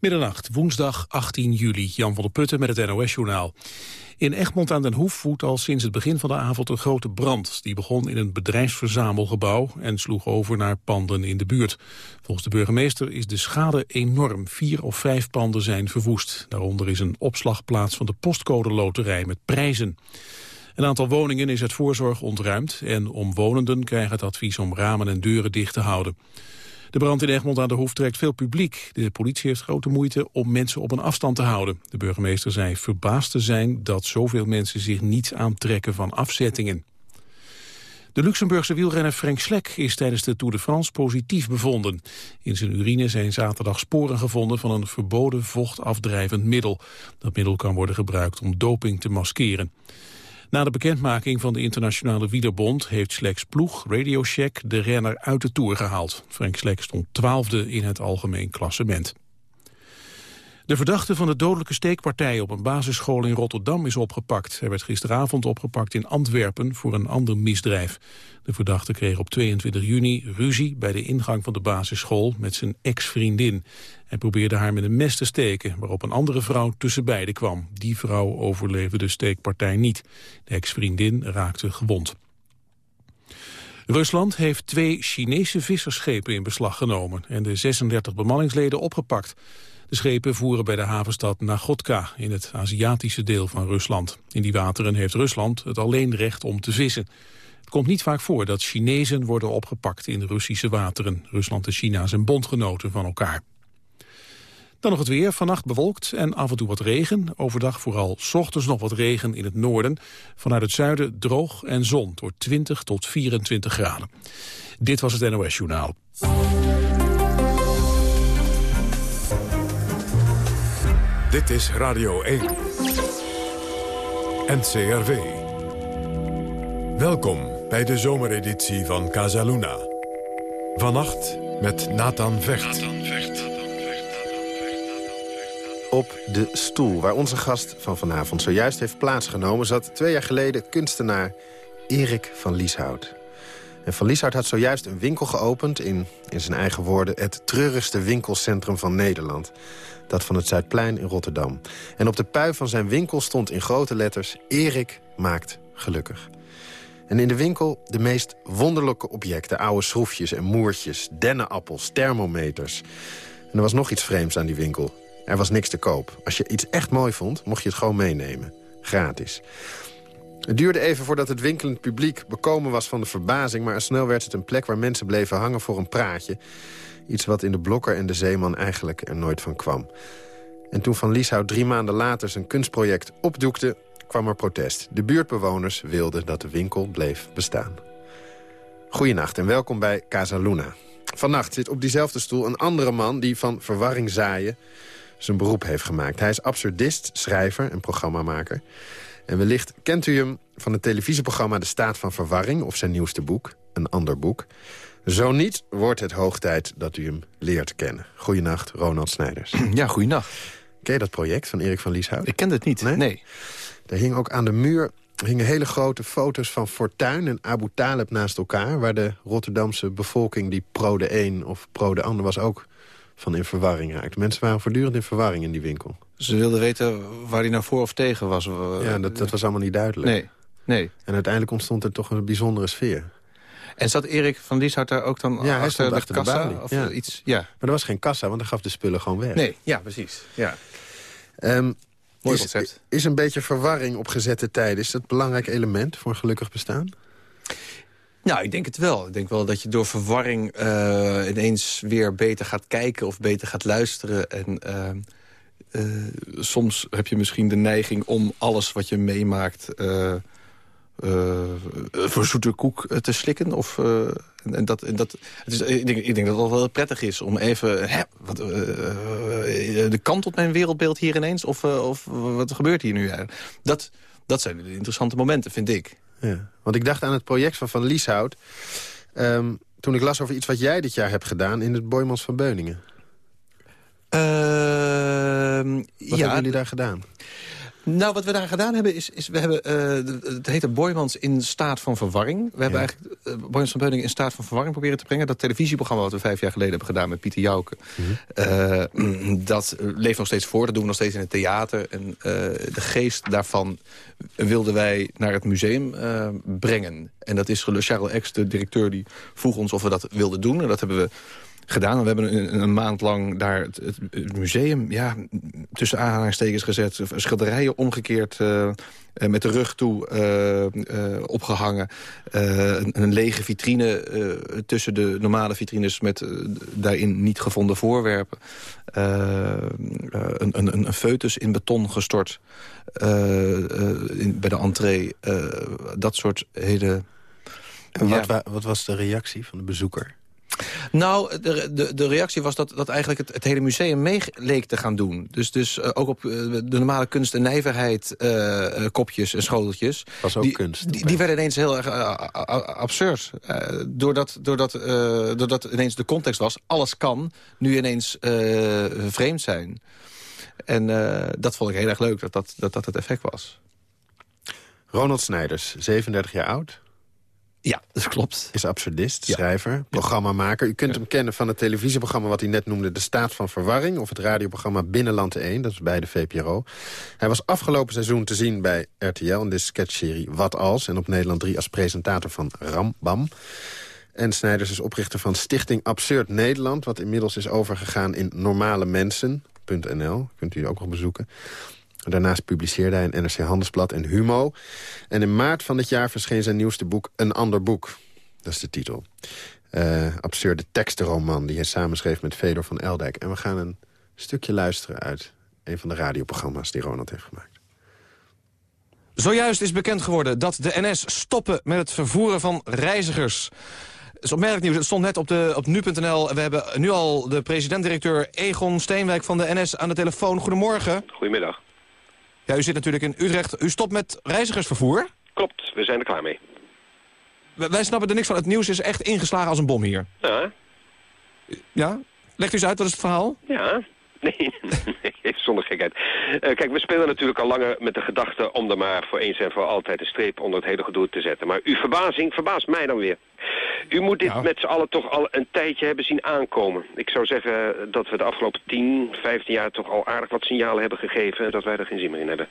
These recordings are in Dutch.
Middernacht, woensdag 18 juli. Jan van der Putten met het NOS-journaal. In Egmond aan den Hoef woedt al sinds het begin van de avond een grote brand. Die begon in een bedrijfsverzamelgebouw en sloeg over naar panden in de buurt. Volgens de burgemeester is de schade enorm. Vier of vijf panden zijn verwoest. Daaronder is een opslagplaats van de postcode loterij met prijzen. Een aantal woningen is uit voorzorg ontruimd en omwonenden krijgen het advies om ramen en deuren dicht te houden. De brand in Egmond aan de Hoef trekt veel publiek. De politie heeft grote moeite om mensen op een afstand te houden. De burgemeester zei verbaasd te zijn dat zoveel mensen zich niets aantrekken van afzettingen. De Luxemburgse wielrenner Frank Slek is tijdens de Tour de France positief bevonden. In zijn urine zijn zaterdag sporen gevonden van een verboden vochtafdrijvend middel. Dat middel kan worden gebruikt om doping te maskeren. Na de bekendmaking van de Internationale Wielerbond heeft Sleks ploeg, Radio Shack, de renner uit de Tour gehaald. Frank Slek stond twaalfde in het algemeen klassement. De verdachte van de dodelijke steekpartij op een basisschool in Rotterdam is opgepakt. Hij werd gisteravond opgepakt in Antwerpen voor een ander misdrijf. De verdachte kreeg op 22 juni ruzie bij de ingang van de basisschool met zijn ex-vriendin. Hij probeerde haar met een mes te steken, waarop een andere vrouw tussen beiden kwam. Die vrouw overleefde de steekpartij niet. De ex-vriendin raakte gewond. Rusland heeft twee Chinese vissersschepen in beslag genomen en de 36 bemanningsleden opgepakt. De schepen voeren bij de havenstad Nagotka in het Aziatische deel van Rusland. In die wateren heeft Rusland het alleen recht om te vissen. Het komt niet vaak voor dat Chinezen worden opgepakt in Russische wateren. Rusland en China zijn bondgenoten van elkaar. Dan nog het weer. Vannacht bewolkt en af en toe wat regen. Overdag vooral ochtends nog wat regen in het noorden. Vanuit het zuiden droog en zon door 20 tot 24 graden. Dit was het NOS Journaal. Dit is Radio 1. NCRV. Welkom bij de zomereditie van Casaluna. Vannacht met Nathan Vecht. Op de stoel waar onze gast van vanavond zojuist heeft plaatsgenomen... zat twee jaar geleden kunstenaar Erik van Lieshout. En Van Lieshout had zojuist een winkel geopend... in, in zijn eigen woorden het treurigste winkelcentrum van Nederland dat van het Zuidplein in Rotterdam. En op de pui van zijn winkel stond in grote letters... Erik maakt gelukkig. En in de winkel de meest wonderlijke objecten. Oude schroefjes en moertjes, dennenappels, thermometers. En er was nog iets vreemds aan die winkel. Er was niks te koop. Als je iets echt mooi vond, mocht je het gewoon meenemen. Gratis. Het duurde even voordat het winkelend publiek bekomen was van de verbazing... maar snel werd het een plek waar mensen bleven hangen voor een praatje. Iets wat in de Blokker en de Zeeman eigenlijk er nooit van kwam. En toen Van Lieshout drie maanden later zijn kunstproject opdoekte... kwam er protest. De buurtbewoners wilden dat de winkel bleef bestaan. Goedenacht en welkom bij Casa Luna. Vannacht zit op diezelfde stoel een andere man die van verwarring zaaien zijn beroep heeft gemaakt. Hij is absurdist, schrijver en programmamaker. En wellicht kent u hem van het televisieprogramma De Staat van Verwarring... of zijn nieuwste boek, een ander boek. Zo niet, wordt het hoog tijd dat u hem leert kennen. Goedenacht, Ronald Snijders. Ja, goedenacht. Ken je dat project van Erik van Lieshout? Ik ken het niet, nee? nee. Er hing ook aan de muur hingen hele grote foto's van Fortuin en Abu Talib naast elkaar... waar de Rotterdamse bevolking die pro de een of pro de ander was ook van in verwarring raakte. Mensen waren voortdurend in verwarring in die winkel. Ze wilden weten waar hij nou voor of tegen was. Ja, dat, dat was allemaal niet duidelijk. Nee, nee. En uiteindelijk ontstond er toch een bijzondere sfeer. En zat Erik van Lieshout daar ook dan ja, hij achter, de, achter kassa? of ja. iets? Ja. Maar er was geen kassa, want hij gaf de spullen gewoon weg. Nee, ja, precies. Ja. Um, Mooi is, is een beetje verwarring op gezette tijden... is dat een belangrijk element voor een gelukkig bestaan? Nou, ik denk het wel. Ik denk wel dat je door verwarring uh, ineens weer beter gaat kijken... of beter gaat luisteren. En uh, uh, soms heb je misschien de neiging om alles wat je meemaakt voor zoete koek te slikken. Of, en dat, en dat, het is, ik, denk, ik denk dat het wel prettig is om even... Hè, wat, de kant op mijn wereldbeeld hier ineens? Of, of wat gebeurt hier nu? Dat, dat zijn de interessante momenten, vind ik. Ja, want ik dacht aan het project van Van Lieshout... Um, toen ik las over iets wat jij dit jaar hebt gedaan... in het Boymans van Beuningen. Ehm, wat ja, hebben jullie daar gedaan? Nou, wat we daar gedaan hebben is, is we hebben, uh, het heette Boymans in staat van verwarring. We hebben eigenlijk uh, Boymans van Beuningen in staat van verwarring proberen te brengen. Dat televisieprogramma wat we vijf jaar geleden hebben gedaan met Pieter Jouke. Uh, dat leeft nog steeds voor, dat doen we nog steeds in het theater. En de geest daarvan wilden wij naar het museum brengen. En dat is Charles X, de directeur, die vroeg ons of we dat wilden doen. En dat hebben we gedaan. We hebben een, een maand lang daar het, het, museum ja, tussen aanhalingstekens gezet. Schilderijen omgekeerd uh, met de rug toe uh, opgehangen. Een, een, lege vitrine tussen de normale vitrines met daarin niet gevonden voorwerpen. een, een, een foetus in beton gestort in, bij de entree. dat soort hele... wat, wat was de reactie van de bezoeker? Nou, de, de, de reactie was dat, dat eigenlijk het, het hele museum mee leek te gaan doen. Dus, dus uh, ook op uh, de normale kunst en nijverheid uh, kopjes en schoteltjes. Was ook die, kunst. Die, die, werden ineens heel erg absurd. doordat, doordat, doordat ineens de context was, alles kan nu ineens vreemd zijn. En dat vond ik heel erg leuk, dat dat, dat, dat het effect was. Ronald Snijders, 37 jaar oud. Ja, dat klopt. Is absurdist, schrijver, programmamaker. U kunt hem kennen van het televisieprogramma wat hij net noemde... De Staat van Verwarring, of het radioprogramma Binnenland 1. Dat is bij de VPRO. Hij was afgelopen seizoen te zien bij RTL... in de sketchserie Wat Als... en op Nederland 3 als presentator van Rambam. En Snijders is oprichter van Stichting Absurd Nederland... wat inmiddels is overgegaan in Normale Mensen.nl. Kunt u ook nog bezoeken. Daarnaast publiceerde hij een NRC Handelsblad en Humo. En in maart van dit jaar verscheen zijn nieuwste boek Een Ander Boek. Dat is de titel. Uh, absurde tekstenroman die hij samenschreef met Fedor van Eldijk. En we gaan een stukje luisteren uit een van de radioprogramma's die Ronald heeft gemaakt. Zojuist is bekend geworden dat de NS stoppen met het vervoeren van reizigers. Het is opmerkelijk nieuws. Het stond net op, de, op nu.nl. We hebben nu al de president-directeur Egon Steenwijk van de NS aan de telefoon. Goedemorgen. Goedemiddag. Ja, u zit natuurlijk in Utrecht. U stopt met reizigersvervoer? Klopt, we zijn er klaar mee. wij snappen er niks van. Het nieuws is echt ingeslagen als een bom hier. Ja. Ja? Legt u eens uit, wat is het verhaal? Ja, Nee, nee, zonder gekheid. Uh, kijk, we spelen natuurlijk al langer met de gedachte om er maar voor eens en voor altijd een streep onder het hele gedoe te zetten. Maar uw verbazing verbaast mij dan weer. U moet dit met z'n allen toch al een tijdje hebben zien aankomen. Ik zou zeggen dat we de afgelopen 10, 15 jaar toch al aardig wat signalen hebben gegeven dat wij er geen zin meer in hebben.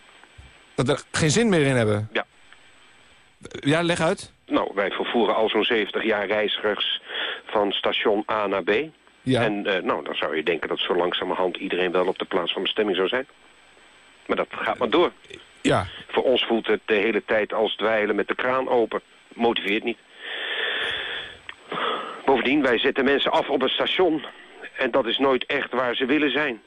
Dat we er geen zin meer in hebben? Ja. Ja, leg uit. Nou, wij vervoeren al zo'n 70 jaar reizigers van station A naar B. Ja. En uh, nou, dan zou je denken dat zo langzamerhand iedereen wel op de plaats van bestemming zou zijn. Maar dat gaat maar door. Ja. Voor ons voelt het de hele tijd als dweilen met de kraan open. Motiveert niet. Bovendien, wij zetten mensen af op een station. En dat is nooit echt waar ze willen zijn.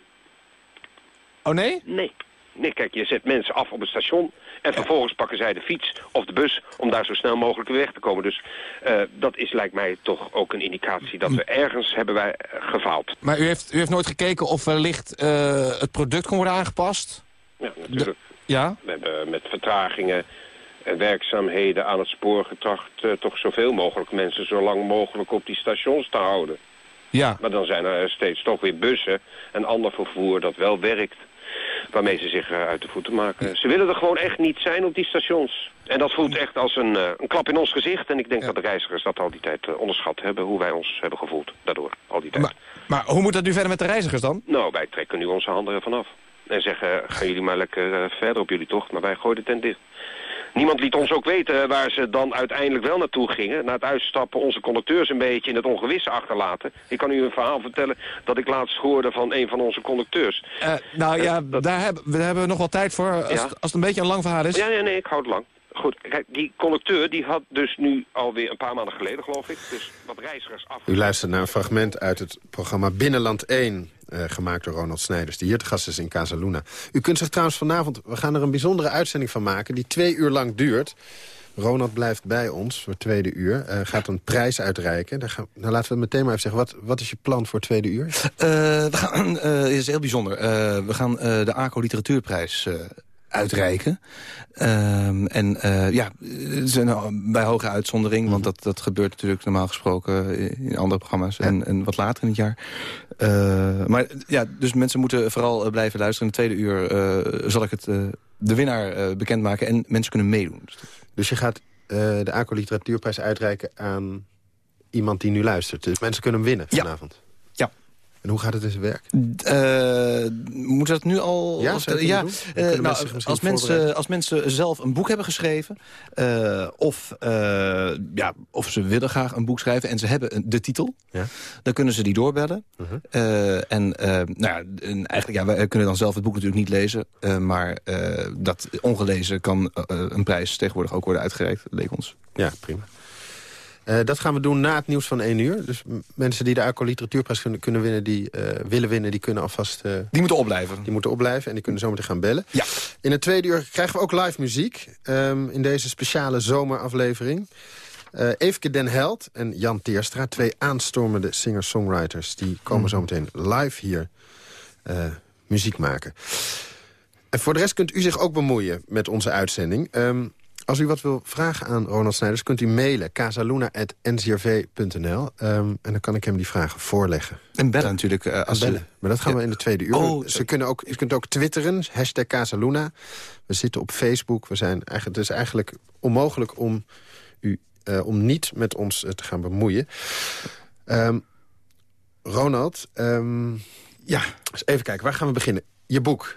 Oh nee? Nee. Nee, kijk, je zet mensen af op het station... en vervolgens pakken zij de fiets of de bus... om daar zo snel mogelijk weer weg te komen. Dus uh, dat is, lijkt mij, toch ook een indicatie... dat we ergens hebben wij uh, gefaald. Maar u heeft, u heeft nooit gekeken of wellicht uh, het product kon worden aangepast? Ja, natuurlijk. De, ja? We hebben met vertragingen en werkzaamheden aan het spoor getracht... toch zoveel mogelijk mensen zo lang mogelijk op die stations te houden. Ja. Maar dan zijn er steeds toch weer bussen en ander vervoer dat wel werkt waarmee ze zich eh, uit de voeten maken. Ze willen er gewoon echt niet zijn op die stations. En dat voelt echt als een, uh, een klap in ons gezicht. En ik denk dat de reizigers dat al die tijd uh, onderschat hebben. Hoe wij ons hebben gevoeld daardoor, al die tijd. Maar, maar, hoe moet dat nu verder met de reizigers dan? Nou, wij trekken nu onze handen ervan af. En zeggen, gaan jullie maar lekker verder op jullie tocht. Maar wij gooien de tent dicht. Niemand liet ons ook weten waar ze dan uiteindelijk wel naartoe gingen. Na het uitstappen onze conducteurs een beetje in het ongewisse achterlaten. Ik kan u een verhaal vertellen dat ik laatst hoorde van een van onze conducteurs. Uh, nou ja, uh, daar, hebben, daar hebben we nog wel tijd voor, als, ja? het, als het een beetje een lang verhaal is. Ja, nee, nee, ik hou het lang. Goed, kijk, die conducteur die had dus nu alweer een paar maanden geleden, geloof ik, dus wat reizigers af. U luistert naar een fragment uit het programma Binnenland 1, uh, gemaakt door Ronald Snijders, die hier te gast is in Casaluna. U kunt zich trouwens vanavond, we gaan er een bijzondere uitzending van maken, die twee uur lang duurt. Ronald blijft bij ons voor het tweede uur. Uh, gaat een prijs uitreiken. Daar gaan, nou, laten we meteen maar even zeggen. Wat, wat is je plan voor het tweede uur? Uh, we gaan, het is heel bijzonder. we gaan de ACO Literatuurprijs uitreiken. Um, en uh, ja, bij hoge uitzondering, want dat, dat gebeurt natuurlijk normaal gesproken in andere programma's en, en wat later in het jaar. Uh, maar ja, dus mensen moeten vooral blijven luisteren. In het tweede uur uh, zal ik het de winnaar bekendmaken en mensen kunnen meedoen. Dus je gaat de ACO Literatuurprijs uitreiken aan iemand die nu luistert. Dus mensen kunnen hem winnen vanavond. Ja. En hoe gaat het in zijn werk? Uh, moeten we dat nu al... Ja, ja uh, nou, als, mensen, als mensen zelf een boek hebben geschreven... Uh, of, ja, of ze willen graag een boek schrijven en ze hebben de titel... Ja. dan kunnen ze die doorbellen. -huh. en, nou ja, en eigenlijk, ja, wij kunnen dan zelf het boek natuurlijk niet lezen... maar dat ongelezen kan een prijs tegenwoordig ook worden uitgereikt. Leek ons. Ja, prima. Uh, dat gaan we doen na het nieuws van 1 uur. Dus mensen die de ACO Literatuurprijs kunnen, kunnen winnen, die uh, willen winnen, die kunnen alvast... Uh, die moeten opblijven. Die moeten opblijven en die kunnen zometeen gaan bellen. Ja. In het tweede uur krijgen we ook live muziek um, in deze speciale zomeraflevering. Eefke Den Held en Jan Teerstra, twee aanstormende singer-songwriters... die komen mm. zometeen live hier muziek maken. En voor de rest kunt u zich ook bemoeien met onze uitzending. Um, als u wat wil vragen aan Ronald Snijders, kunt u mailen casaluna.ncrv.nl. Um, en dan kan ik hem die vragen voorleggen. En bellen natuurlijk. Uh, als bellen. Maar dat gaan we in de tweede uur. Oh, Ze kunnen ook, je kunt ook twitteren, hashtag Casaluna. We zitten op Facebook. We zijn eigenlijk, het is eigenlijk onmogelijk om, u, uh, om niet met ons uh, te gaan bemoeien. Um, Ronald, um, ja, even kijken, waar gaan we beginnen? Je boek.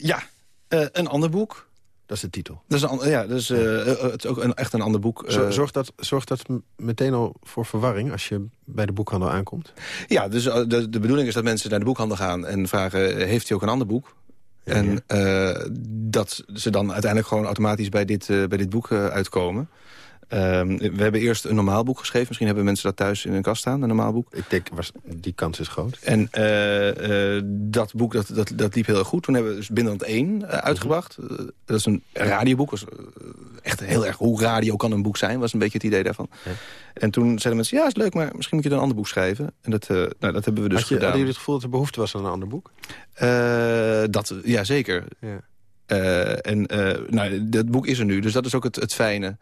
ja, een ander boek. Dat is de titel. Dat is, een, ja, dat is, uh, het is ook een, echt een ander boek. Zorgt dat, zorgt dat meteen al voor verwarring als je bij de boekhandel aankomt? Ja, dus de, de bedoeling is dat mensen naar de boekhandel gaan en vragen... heeft hij ook een ander boek? Ja, en dat ze dan uiteindelijk gewoon automatisch bij dit, bij dit boek uitkomen. Um, we hebben eerst een normaal boek geschreven. Misschien hebben mensen dat thuis in hun kast staan, een normaal boek. Ik denk, was, die kans is groot. En uh, uh, dat boek, dat, dat, dat liep heel erg goed. Toen hebben we dus Binnenland 1 uh, uitgebracht. Mhm. dat is een radioboek. Was, echt heel erg, hoe radio kan een boek zijn, was een beetje het idee daarvan. Ja. En toen zeiden mensen, ja, is leuk, maar misschien moet je dan een ander boek schrijven. En dat, nou, dat hebben we dus Had je, gedaan. Hadden jullie het gevoel dat er behoefte was aan een ander boek? dat, ja, zeker. Ja. en nou, dat boek is er nu, dus dat is ook het, het fijne.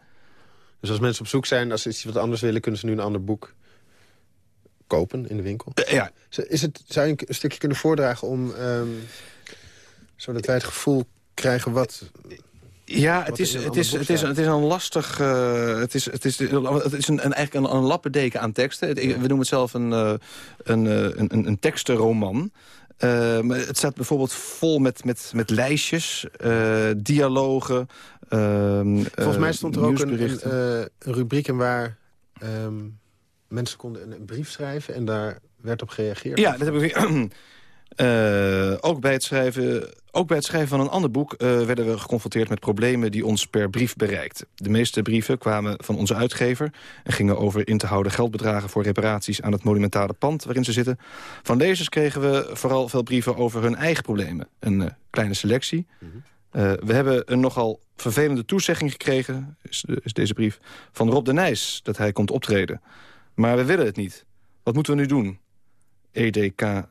Dus als mensen op zoek zijn, als ze iets wat anders willen... kunnen ze nu een ander boek kopen in de winkel. Uh, ja. Is het, zou je een stukje kunnen voordragen om... Um, zodat wij het gevoel krijgen wat... Ja, het is, het, is, het, is, het is een lastig... Uh, het is, het is, het is een, een, eigenlijk een, een lappendeken aan teksten. Het, We noemen het zelf een, uh, een, een, een tekstenroman. Uh, het staat bijvoorbeeld vol met, met, met lijstjes, uh, dialogen. Uh, Volgens mij stond er ook een, een, een rubriek in waar um, mensen konden een, brief schrijven... en daar werd op gereageerd. Ja, dat heb ik... Uh, ook, bij het schrijven, ook bij het schrijven van een ander boek uh, werden we geconfronteerd met problemen die ons per brief bereikten. De meeste brieven kwamen van onze uitgever en gingen over in te houden geldbedragen voor reparaties aan het monumentale pand waarin ze zitten. Van lezers kregen we vooral veel brieven over hun eigen problemen. Een uh, kleine selectie. -hmm. we hebben een nogal vervelende toezegging gekregen, is, is deze brief, van Rob de Nijs dat hij komt optreden. Maar we willen het niet. Wat moeten we nu doen? EDK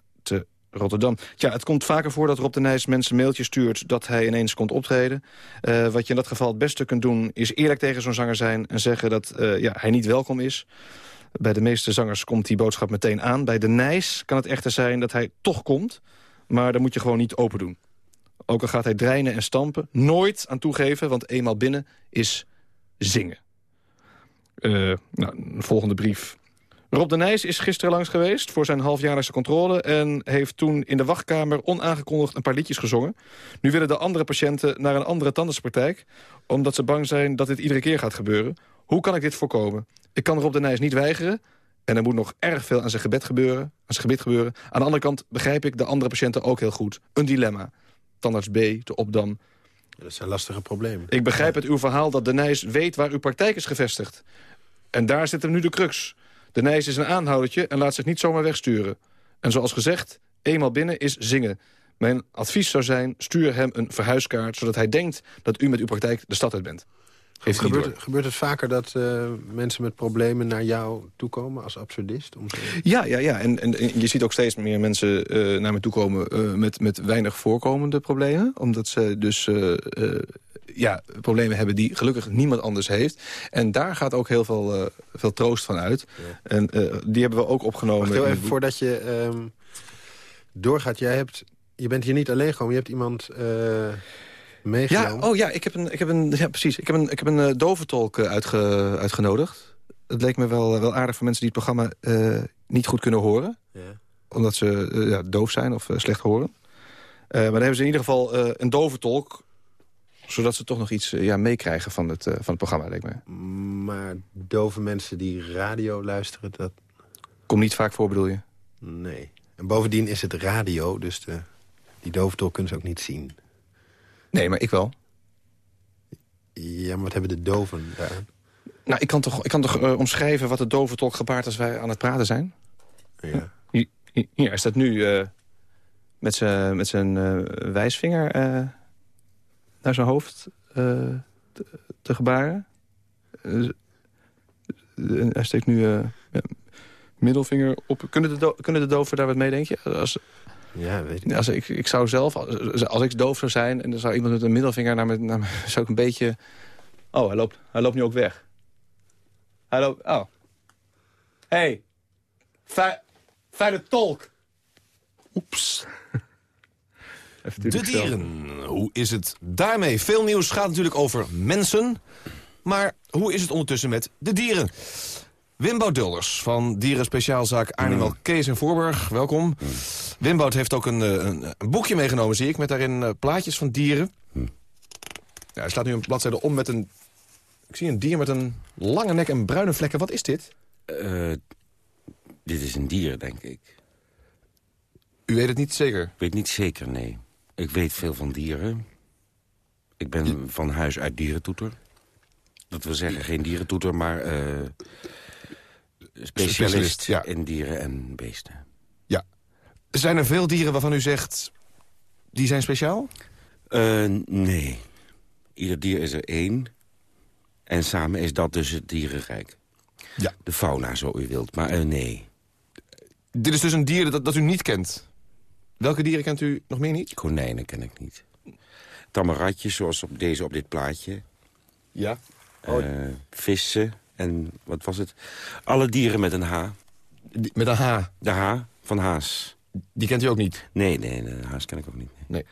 Rotterdam. Ja, het komt vaker voor dat Rob de Nijs mensen mailtjes stuurt... dat hij ineens komt optreden. Uh, wat je in dat geval het beste kunt doen... is eerlijk tegen zo'n zanger zijn en zeggen dat uh, ja, hij niet welkom is. Bij de meeste zangers komt die boodschap meteen aan. Bij de Nijs kan het echter zijn dat hij toch komt... maar dan moet je gewoon niet open doen. Ook al gaat hij dreinen en stampen, nooit aan toegeven... want eenmaal binnen is zingen. Uh, nou, een volgende brief Rob de Nijs is gisteren langs geweest voor zijn halfjaarlijkse controle... en heeft toen in de wachtkamer onaangekondigd een paar liedjes gezongen. Nu willen de andere patiënten naar een andere tandartspraktijk... omdat ze bang zijn dat dit iedere keer gaat gebeuren. Hoe kan ik dit voorkomen? Ik kan Rob de Nijs niet weigeren... en er moet nog erg veel aan zijn gebed gebeuren. Aan zijn gebit gebeuren. Aan de andere kant begrijp ik de andere patiënten ook heel goed. Een dilemma. Tandarts B, de opdam... Dat zijn lastige problemen. Ik begrijp uit uw verhaal dat de Nijs weet waar uw praktijk is gevestigd. En daar zit hem nu de crux. De Nijs is een aanhoudertje en laat zich niet zomaar wegsturen. En zoals gezegd, eenmaal binnen is zingen. Mijn advies zou zijn, stuur hem een verhuiskaart... zodat hij denkt dat u met uw praktijk de stad uit bent. Gebeurt, gebeurt, het vaker dat uh, mensen met problemen naar jou toekomen als absurdist? Om Ja, ja, ja. En, en, je ziet ook steeds meer mensen uh, naar me toekomen uh, met, met weinig voorkomende problemen. Omdat ze dus ja, problemen hebben die gelukkig niemand anders heeft. En daar gaat ook heel veel, uh, veel troost van uit. En uh, die hebben we ook opgenomen. Wacht heel even voordat je um, doorgaat. Jij hebt, je bent hier niet alleen gekomen. Je hebt iemand uh, meegenomen? Ja, oh ja, ik heb een, ik heb een, ja precies. Ik heb een, ik heb een uh, doventolk uh, uitge, uitgenodigd. Het leek me wel, wel aardig voor mensen die het programma uh, niet goed kunnen horen. Ja. Omdat ze ja, doof zijn of slecht horen. maar dan hebben ze in ieder geval een doventolk zodat ze toch nog iets ja, meekrijgen van het, van het programma, leek me. Maar dove mensen die radio luisteren, dat... Komt niet vaak voor, bedoel je? Nee. En bovendien is het radio, dus de, die doventolk kunnen ze ook niet zien. Nee, maar ik wel. Ja, maar wat hebben de doven daar? Nou, ik kan toch, ik kan toch uh, omschrijven wat de doventolk gebaart als wij aan het praten zijn? Ja. Hier, hier hij staat nu uh, met zijn met zijn uh, wijsvinger naar zijn hoofd te, te, gebaren. hij steekt nu ja, middelvinger op. Kunnen de, kunnen de doven daar wat mee, denk je? Als, ja, weet ik. Als ik, ik zou zelf, als, als ik doof zou zijn... en dan zou iemand met een middelvinger naar me... Naar me zou ik een beetje... Oh, hij loopt, hij loopt nu ook weg. Hij loopt... Oh. hey, fijne tolk. Oeps. De dieren. Hoe is het daarmee? Veel nieuws gaat natuurlijk over mensen. Maar hoe is het ondertussen met de dieren? Wimboud Dulders van Dierenspeciaalzaak Arnhem mm. Kees en Voorburg. Welkom. Mm. Wimboud heeft ook een, een, een, boekje meegenomen, zie ik, met daarin uh, plaatjes van dieren. Mm. Ja, hij slaat nu een bladzijde om met een... Ik zie een dier met een lange nek en bruine vlekken. Wat is dit? Uh, dit is een dier, denk ik. U weet het niet zeker? Ik weet niet zeker, nee. Ik weet veel van dieren. Ik ben van huis uit dierentoeter. Dat wil zeggen, geen dierentoeter, maar... Uh, specialist, ja. in dieren en beesten. Ja. Zijn er veel dieren waarvan u zegt... die zijn speciaal? Uh, nee. Ieder dier is er één. En samen is dat dus het dierenrijk. Ja. De fauna, zo u wilt. Maar uh, nee. Dit is dus een dier dat, dat u niet kent? Welke dieren kent u nog meer niet? Konijnen ken ik niet. Tamme ratjes, zoals op deze op dit plaatje. Ja. Oh. Uh, vissen, en wat was het? Alle dieren met een H. met een H? De H van haas. Die kent u ook niet? Nee, nee, de haas ken ik ook niet. Nee.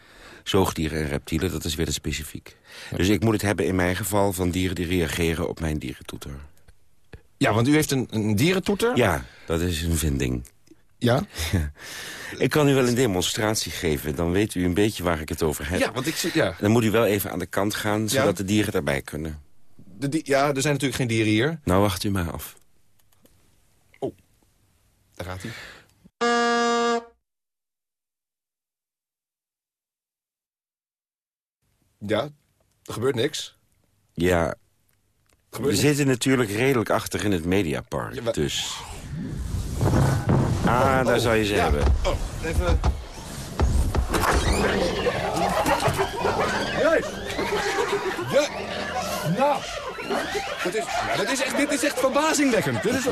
Zoogdieren en reptielen, dat is weer te specifiek. Dus ik moet het hebben in mijn geval van dieren die reageren op mijn dierentoeter. Ja, want u heeft een, een dierentoeter? Ja, dat is een vinding. Ja? Ik kan u wel een demonstratie geven, dan weet u een beetje waar ik het over heb. Ja, want ik zit, ja. Dan moet u wel even aan de kant gaan, zodat de dieren erbij kunnen de ja, er zijn natuurlijk geen dieren hier. Nou, wacht u maar af. Oh, daar gaat hij. Ja, er gebeurt niks. Ja, we zitten natuurlijk redelijk achter in het Mediapark, dus... Ah, oh, daar zou je ze hebben. Oh, even... Juist! Ja! Nou! Dat is, ja, dat is echt, dit is echt verbazingwekkend. Dit is,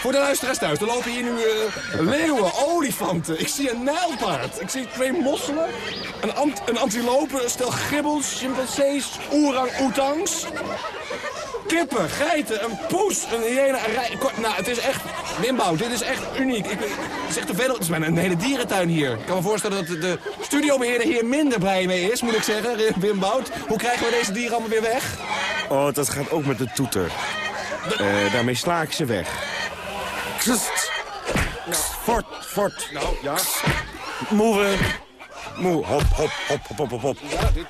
voor de luisteraars thuis, er lopen hier nu uh, leeuwen, olifanten. Ik zie een nijlpaard. Ik zie twee mosselen, een, ant, een antilope, een stel gibbels, chimpansees, orang-oetangs. Kippen, geiten, een poes, een hyena, een rij... Nou, het is echt... Wimbouw, dit is echt uniek. Ik, het is echt te veel... Het is mijn, een hele dierentuin hier. Ik kan me voorstellen dat de studiobeheerder hier minder blij mee is, moet ik zeggen. Wimboud, hoe krijgen we deze dieren allemaal weer weg? Oh, dat gaat ook met de toeter. Uh, daarmee sla ik ze weg. Kst. Nou. Fort, fort. Nou, ja. Move. Move. Hop, hop, hop, hop, hop, hop. Ja, dit...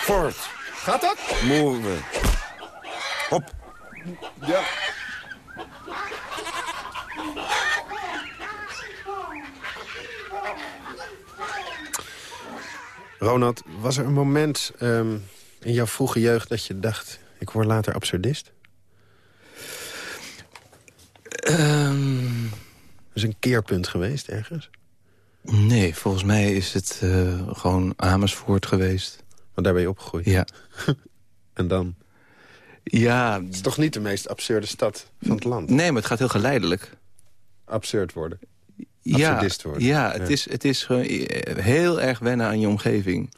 Fort. Gaat dat? Move. Hop. Ja. Ronald, was er een moment um, in jouw vroege jeugd dat je dacht... ik word later absurdist? Um... Is een keerpunt geweest ergens? Nee, volgens mij is het uh, gewoon Amersfoort geweest. Want daar ben je opgegroeid? Ja. en dan? Ja. Het is toch niet de meest absurde stad van het land? Nee, maar het gaat heel geleidelijk. Absurd worden? Absurdist worden? Ja, het, Is, het is gewoon heel erg wennen aan je omgeving.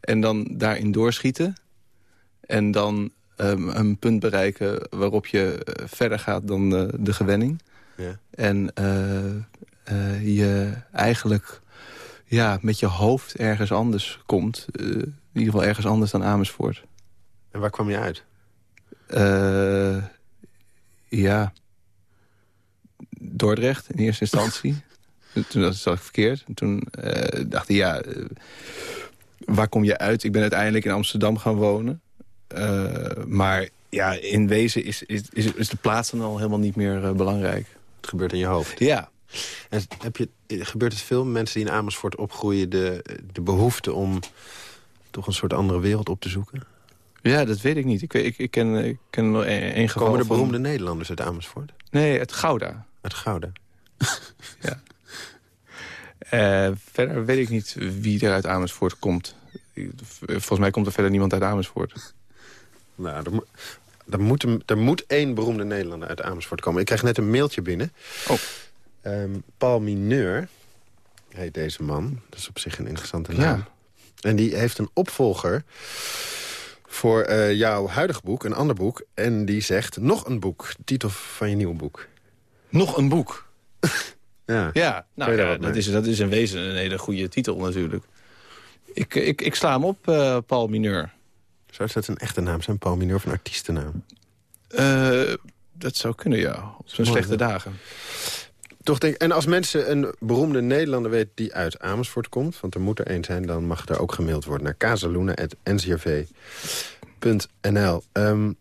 En dan daarin doorschieten. En dan um, een punt bereiken waarop je uh, verder gaat dan uh, de gewenning. Ja. En uh, je eigenlijk ja, met je hoofd ergens anders komt. Eh, in ieder geval ergens anders dan Amersfoort. En waar kwam je uit? Uh, ja, Dordrecht in eerste instantie. toen zag ik verkeerd. En toen uh, dacht ik, ja, waar kom je uit? Ik ben uiteindelijk in Amsterdam gaan wonen. maar ja, in wezen is, is, is, de plaats dan al helemaal niet meer belangrijk. Het gebeurt in je hoofd? Ja. En heb je, gebeurt het veel mensen die in Amersfoort opgroeien... de, de behoefte om toch een soort andere wereld op te zoeken? Ja, dat weet ik niet. Ik, weet, ik, ik ken, ik ken één geval Komen de beroemde Nederlanders uit Amersfoort? Nee, uit Gouda. Uit Gouda? ja. Uh, verder weet ik niet wie er uit Amersfoort komt. Volgens mij komt er verder niemand uit Amersfoort. Nou, er, er, moet, er moet één beroemde Nederlander uit Amersfoort komen. Ik krijg net een mailtje binnen. Oh. Um, Paul Mineur heet deze man. Dat is op zich een interessante naam. Ja. En die heeft een opvolger voor uh, jouw huidige boek, een ander boek. En die zegt, nog een boek. titel van je nieuwe boek. Nog een boek? ja, ja, nou, ja dat, is, dat is in wezen een hele goede titel natuurlijk. Ik, ik, ik sla hem op, uh, Paul Mineur. Zou dat een echte naam zijn, Paul Mineur, of een artiestennaam? Uh, dat zou kunnen, ja. Op zijn slechte dagen. Toch denk, en als mensen een beroemde Nederlander weten die uit Amersfoort komt... want er moet er één zijn, dan mag er ook gemaild worden... naar kazaluna.ncrv.nl. Um,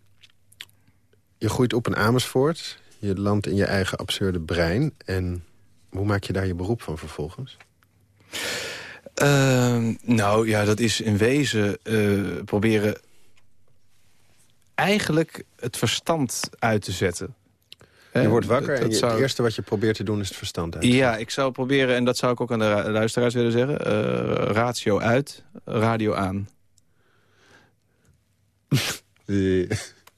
je groeit op in Amersfoort. Je landt in je eigen absurde brein. En hoe maak je daar je beroep van vervolgens? Uh, nou ja, dat is in wezen uh, proberen eigenlijk het verstand uit te zetten. Je wordt wakker en het eerste wat je probeert te doen is het verstand uit. Ja, ik zou proberen, en dat zou ik ook aan de luisteraars willen zeggen... Uh, ratio uit, radio aan.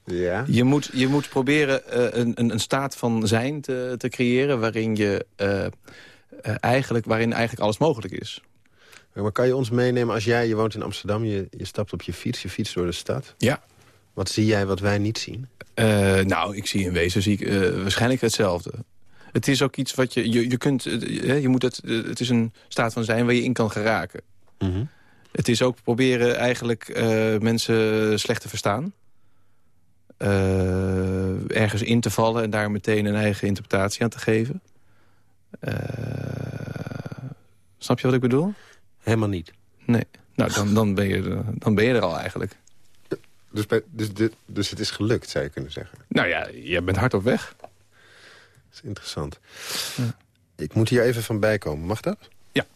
ja. Je moet, je moet proberen uh, een, een staat van zijn te, te creëren... waarin, je, uh, eigenlijk, waarin eigenlijk alles mogelijk is. Maar kan je ons meenemen als jij, je woont in Amsterdam... je, je stapt op je fiets, je fiets door de stad... Ja. Wat zie jij wat wij niet zien? Uh, nou, ik zie in wezen zie ik, uh, waarschijnlijk hetzelfde. Het is ook iets wat je... Je, je, kunt, uh, je moet het, het is een staat van zijn waar je in kan geraken. Mm -hmm. Het is ook proberen eigenlijk mensen slecht te verstaan. ergens in te vallen en daar meteen een eigen interpretatie aan te geven. snap je wat ik bedoel? Helemaal niet. Nee. Nou, dan, dan, ben je, dan ben je er al eigenlijk. Dus, bij, dus, dit, dus het is gelukt, zou je kunnen zeggen. Nou ja, je bent hard op weg. Dat is interessant. Ja. Ik moet hier even van bijkomen. Mag dat? Ja.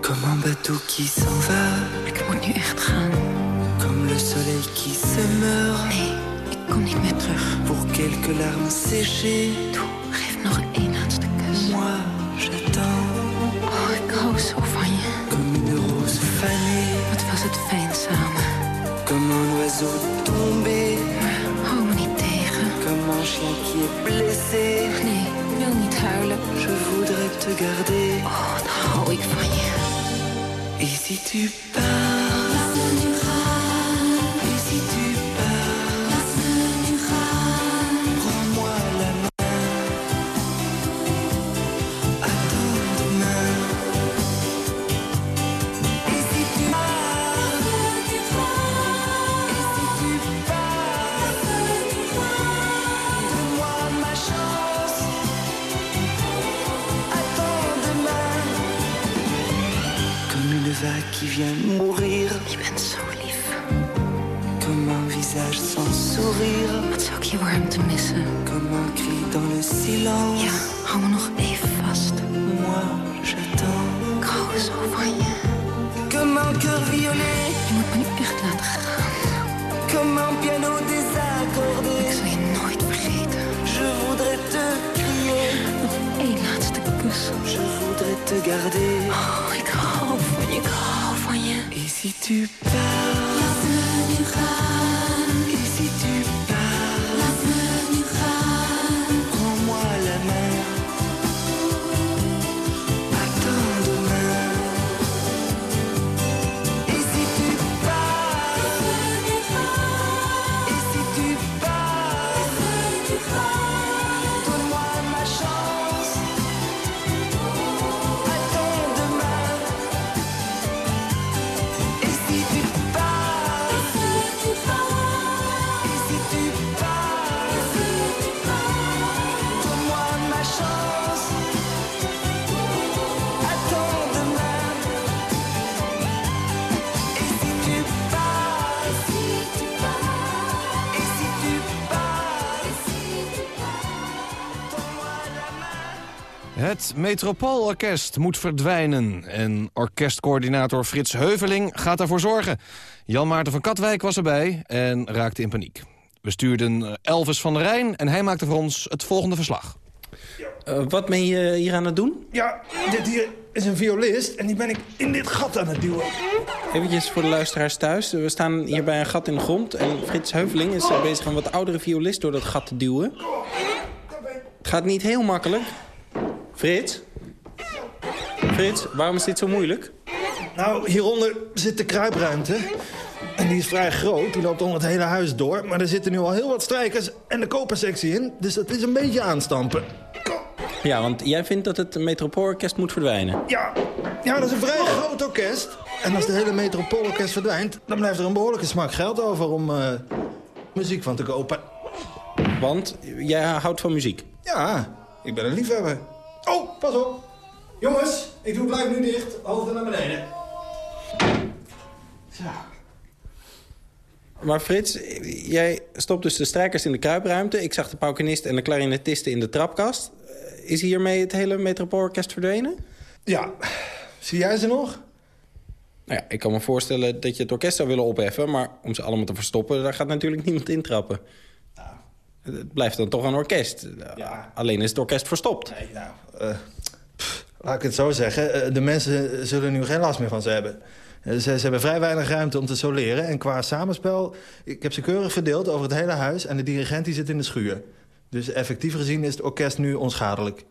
Comme un bateau qui s'en va. Soleil qui se meurt. Nee, ik kom niet meer terug. Pour quelques larmes séchées. Toe, geef nog één laatste kus. Moi, j'attends. Oh, ik hou zo van je. Comme une rose fanée. Wat was het fijn samen. Comme un oiseau tombé. Hou me niet tegen. Comme un chien qui est blessé. Nee, ik wil niet huilen. Je voudrais te garder. Oh, dan hou ik van je. Et si tu vient mourir Je bent zo lief. Comme un visage sans sourire Wat zou ik je warmte missen? Tu pars Het Metropoolorkest moet verdwijnen. En orkestcoördinator Frits Heuveling gaat daarvoor zorgen. Jan Maarten van Katwijk was erbij en raakte in paniek. We stuurden Elvis van der Rijn en hij maakte voor ons het volgende verslag. Uh, wat ben je hier aan het doen? Ja, dit hier is een violist en die ben ik in dit gat aan het duwen. Eventjes voor de luisteraars thuis. We staan hier bij een gat in de grond. En Frits Heuveling is bezig een wat oudere violist door dat gat te duwen. Het gaat niet heel makkelijk. Frits? Frits, waarom is dit zo moeilijk? Nou, hieronder zit de kruipruimte. En die is vrij groot, die loopt onder het hele huis door. Maar er zitten nu al heel wat strijkers en de kopersectie in. Dus dat is een beetje aanstampen. Ja, want jij vindt dat het Metropoolorkest moet verdwijnen. Ja, ja, dat is een vrij groot orkest. En als de hele Metropoolorkest verdwijnt... dan blijft er een behoorlijke smak geld over om uh, muziek van te kopen. Want jij houdt van muziek? Ja, ik ben een liefhebber. Oh, pas op. Jongens, ik doe blijf nu dicht. Hoofden naar beneden. Zo. Maar Frits, jij stopt dus de strijkers in de kruipruimte. Ik zag de paukenist en de klarinetisten in de trapkast. Is hiermee het hele Metropoolorkest verdwenen? Ja. Zie jij ze nog? Nou ja, ik kan me voorstellen dat je het orkest zou willen opheffen... maar om ze allemaal te verstoppen, daar gaat natuurlijk niemand intrappen. Het blijft dan toch een orkest. Ja. Alleen is het orkest verstopt. Nee, nou, uh, laat ik het zo zeggen. Eh, de mensen zullen nu geen last meer van ze hebben. Eh, ze, ze, hebben vrij weinig ruimte om te soleren. En qua samenspel, ik heb ze keurig verdeeld over het hele huis... en de dirigent die zit in de schuur. Dus effectief gezien is het orkest nu onschadelijk.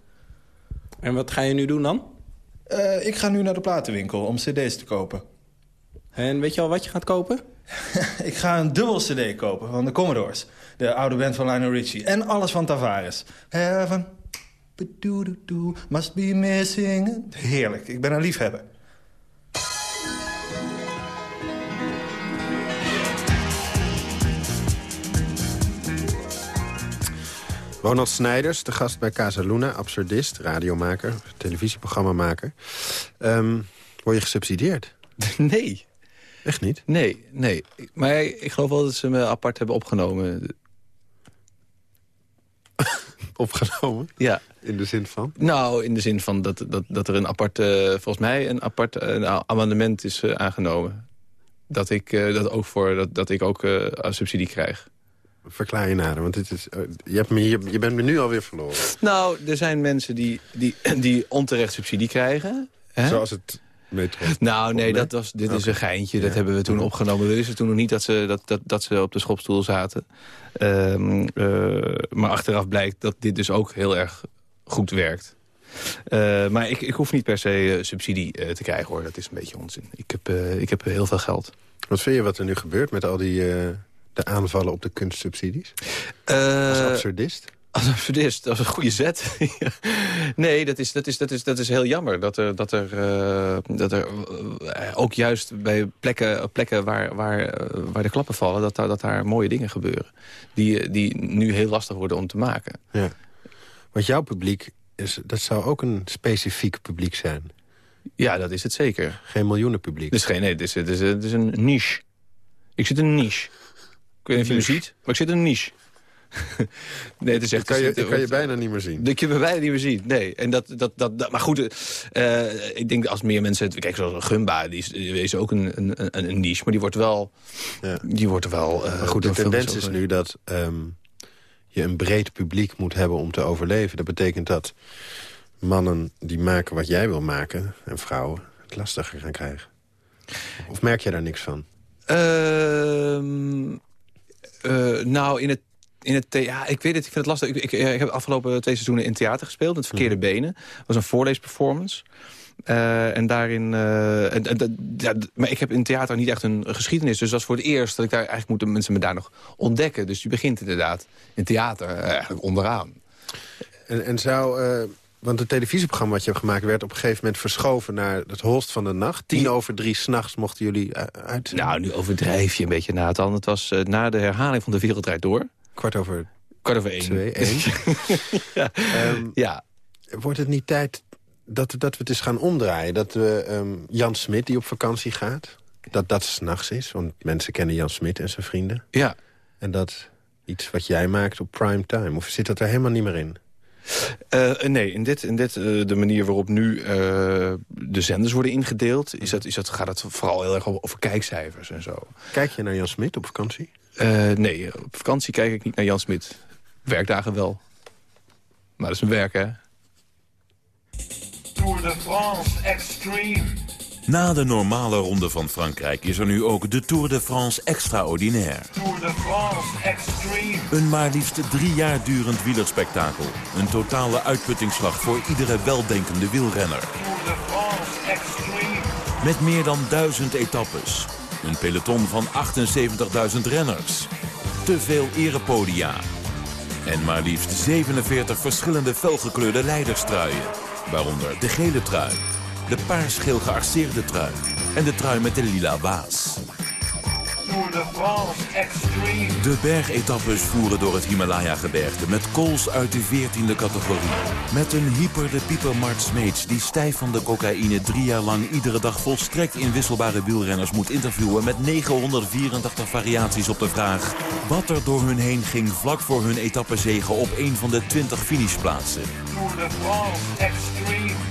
En wat ga je nu doen dan? Uh, ik ga nu naar de platenwinkel om cd's te kopen. En weet je al wat je gaat kopen? ik ga een dubbel cd kopen van de Commodores. De oude band van Lionel Richie. En alles van Tavares. Heaven, must be missing. Heerlijk, ik ben een liefhebber. Ronald Snijders, de gast bij Casa Luna, absurdist, radiomaker, televisieprogrammamaker. Um, word je gesubsidieerd? Nee. Echt niet? Nee, nee. Maar ik geloof wel dat ze me apart hebben opgenomen. opgenomen? Ja. In de zin van? Nou, in de zin van dat, dat, dat er een apart, uh, volgens mij een apart een amendement is uh, aangenomen. Dat ik, dat ook, voor, dat, dat ik ook subsidie krijg. Verklaar je nader, want dit is, je, hebt me, je, je bent me nu alweer verloren. Nou, er zijn mensen die, die, die onterecht subsidie krijgen. Hè? Zoals het metro. Nou, nee, dat was, dit is een geintje. Dat hebben we toen opgenomen. We wisten toen nog niet dat ze, dat, dat, dat ze op de schopstoel zaten. Um, uh, maar achteraf blijkt dat dit dus ook heel erg goed werkt. Uh, maar ik, ik hoef niet per se uh, subsidie te krijgen, hoor. Dat is een beetje onzin. Ik heb, ik heb heel veel geld. Wat vind je wat er nu gebeurt met al die de aanvallen op de kunstsubsidies? als absurdist? Als absurdist, dat is een goede zet. nee, dat is, dat, is, dat, is, dat is heel jammer. Dat er, dat er, uh, dat er uh, ook juist bij plekken, plekken waar, waar, uh, waar de klappen vallen... Dat, dat daar mooie dingen gebeuren. Die, die nu heel lastig worden om te maken. Ja. Want jouw publiek, is, dat zou ook een specifiek publiek zijn. Ja, dat is het zeker. Geen miljoenen publiek. Dus geen, nee, het is, het, is, het is een niche. Ik zit in een niche. Ik weet niet of je me ziet, maar ik zit in een niche. nee, het is echt... kan je, kan je bijna niet meer zien. Dat je me bijna niet meer zien, nee. En dat, dat, dat, dat maar goed, uh, ik denk als meer mensen... Het, kijk, zoals Gumba, die is, die is ook een, een, een, niche. Maar die wordt wel... Ja. Die wordt wel... Uh, maar goed, de tendens is nu dat um, je een breed publiek moet hebben om te overleven. Dat betekent dat mannen die maken wat jij wil maken... en vrouwen het lastiger gaan krijgen. Of merk je daar niks van? Uh, uh, nou, in het in het ja, ik weet het, ik vind het lastig. Ik, ik, ik, heb de afgelopen twee seizoenen in theater gespeeld. Het Verkeerde Benen. Dat was een voorleesperformance. Uh, en daarin... Uh, en, en, ja, maar ik heb in theater niet echt een geschiedenis. Dus dat is voor het eerst dat ik daar eigenlijk moeten mensen me daar nog ontdekken. Dus je begint inderdaad in theater eigenlijk onderaan. En, en zou... Uh, want het televisieprogramma wat je hebt gemaakt... werd op een gegeven moment verschoven naar het holst van de nacht. Tien over drie s'nachts mochten jullie uit. Nou, nu overdrijf je een beetje, Nathan. Het was na de herhaling van De Wereldrijd Door... Kwart over... Kwart over één. Twee, één. ja. Um, ja. Wordt het niet tijd dat, dat we het eens gaan omdraaien? Dat we um, Jan Smit, die op vakantie gaat... dat dat s'nachts is, want mensen kennen Jan Smit en zijn vrienden. Ja. En dat iets wat jij maakt op prime time. Of zit dat er helemaal niet meer in? Uh, nee, in dit, in dit uh, de manier waarop nu uh, de zenders worden ingedeeld... Is dat, is dat, gaat het vooral heel erg over kijkcijfers en zo. Kijk je naar Jan Smit op vakantie? Nee, op vakantie kijk ik niet naar Jan Smit. Werkdagen wel. Maar dat is een werk, hè? Tour de France Extreme. Na de normale ronde van Frankrijk is er nu ook de Tour de France Extraordinaire. Tour de France Extreme. Een maar liefst drie jaar durend wielerspektakel. Een totale uitputtingsslag voor iedere weldenkende wielrenner. Tour de France Extreme. Met meer dan duizend etappes. Een peloton van 78.000 renners. Te veel erepodia. En maar liefst 47 verschillende felgekleurde leiderstruien. Waaronder de gele trui, de paars-geel gearceerde trui en de trui met de lila waas. De France Extreme. De bergetappes voeren door het Himalaya-gebergte met kools uit de 14e categorie. Met een hyper de pieper Mart Smeets die stijf van de cocaïne drie jaar lang iedere dag volstrekt inwisselbare wielrenners moet interviewen met 984 variaties op de vraag wat er door hun heen ging vlak voor hun etappezegen op een van de 20 finishplaatsen. Tour de France Extreme.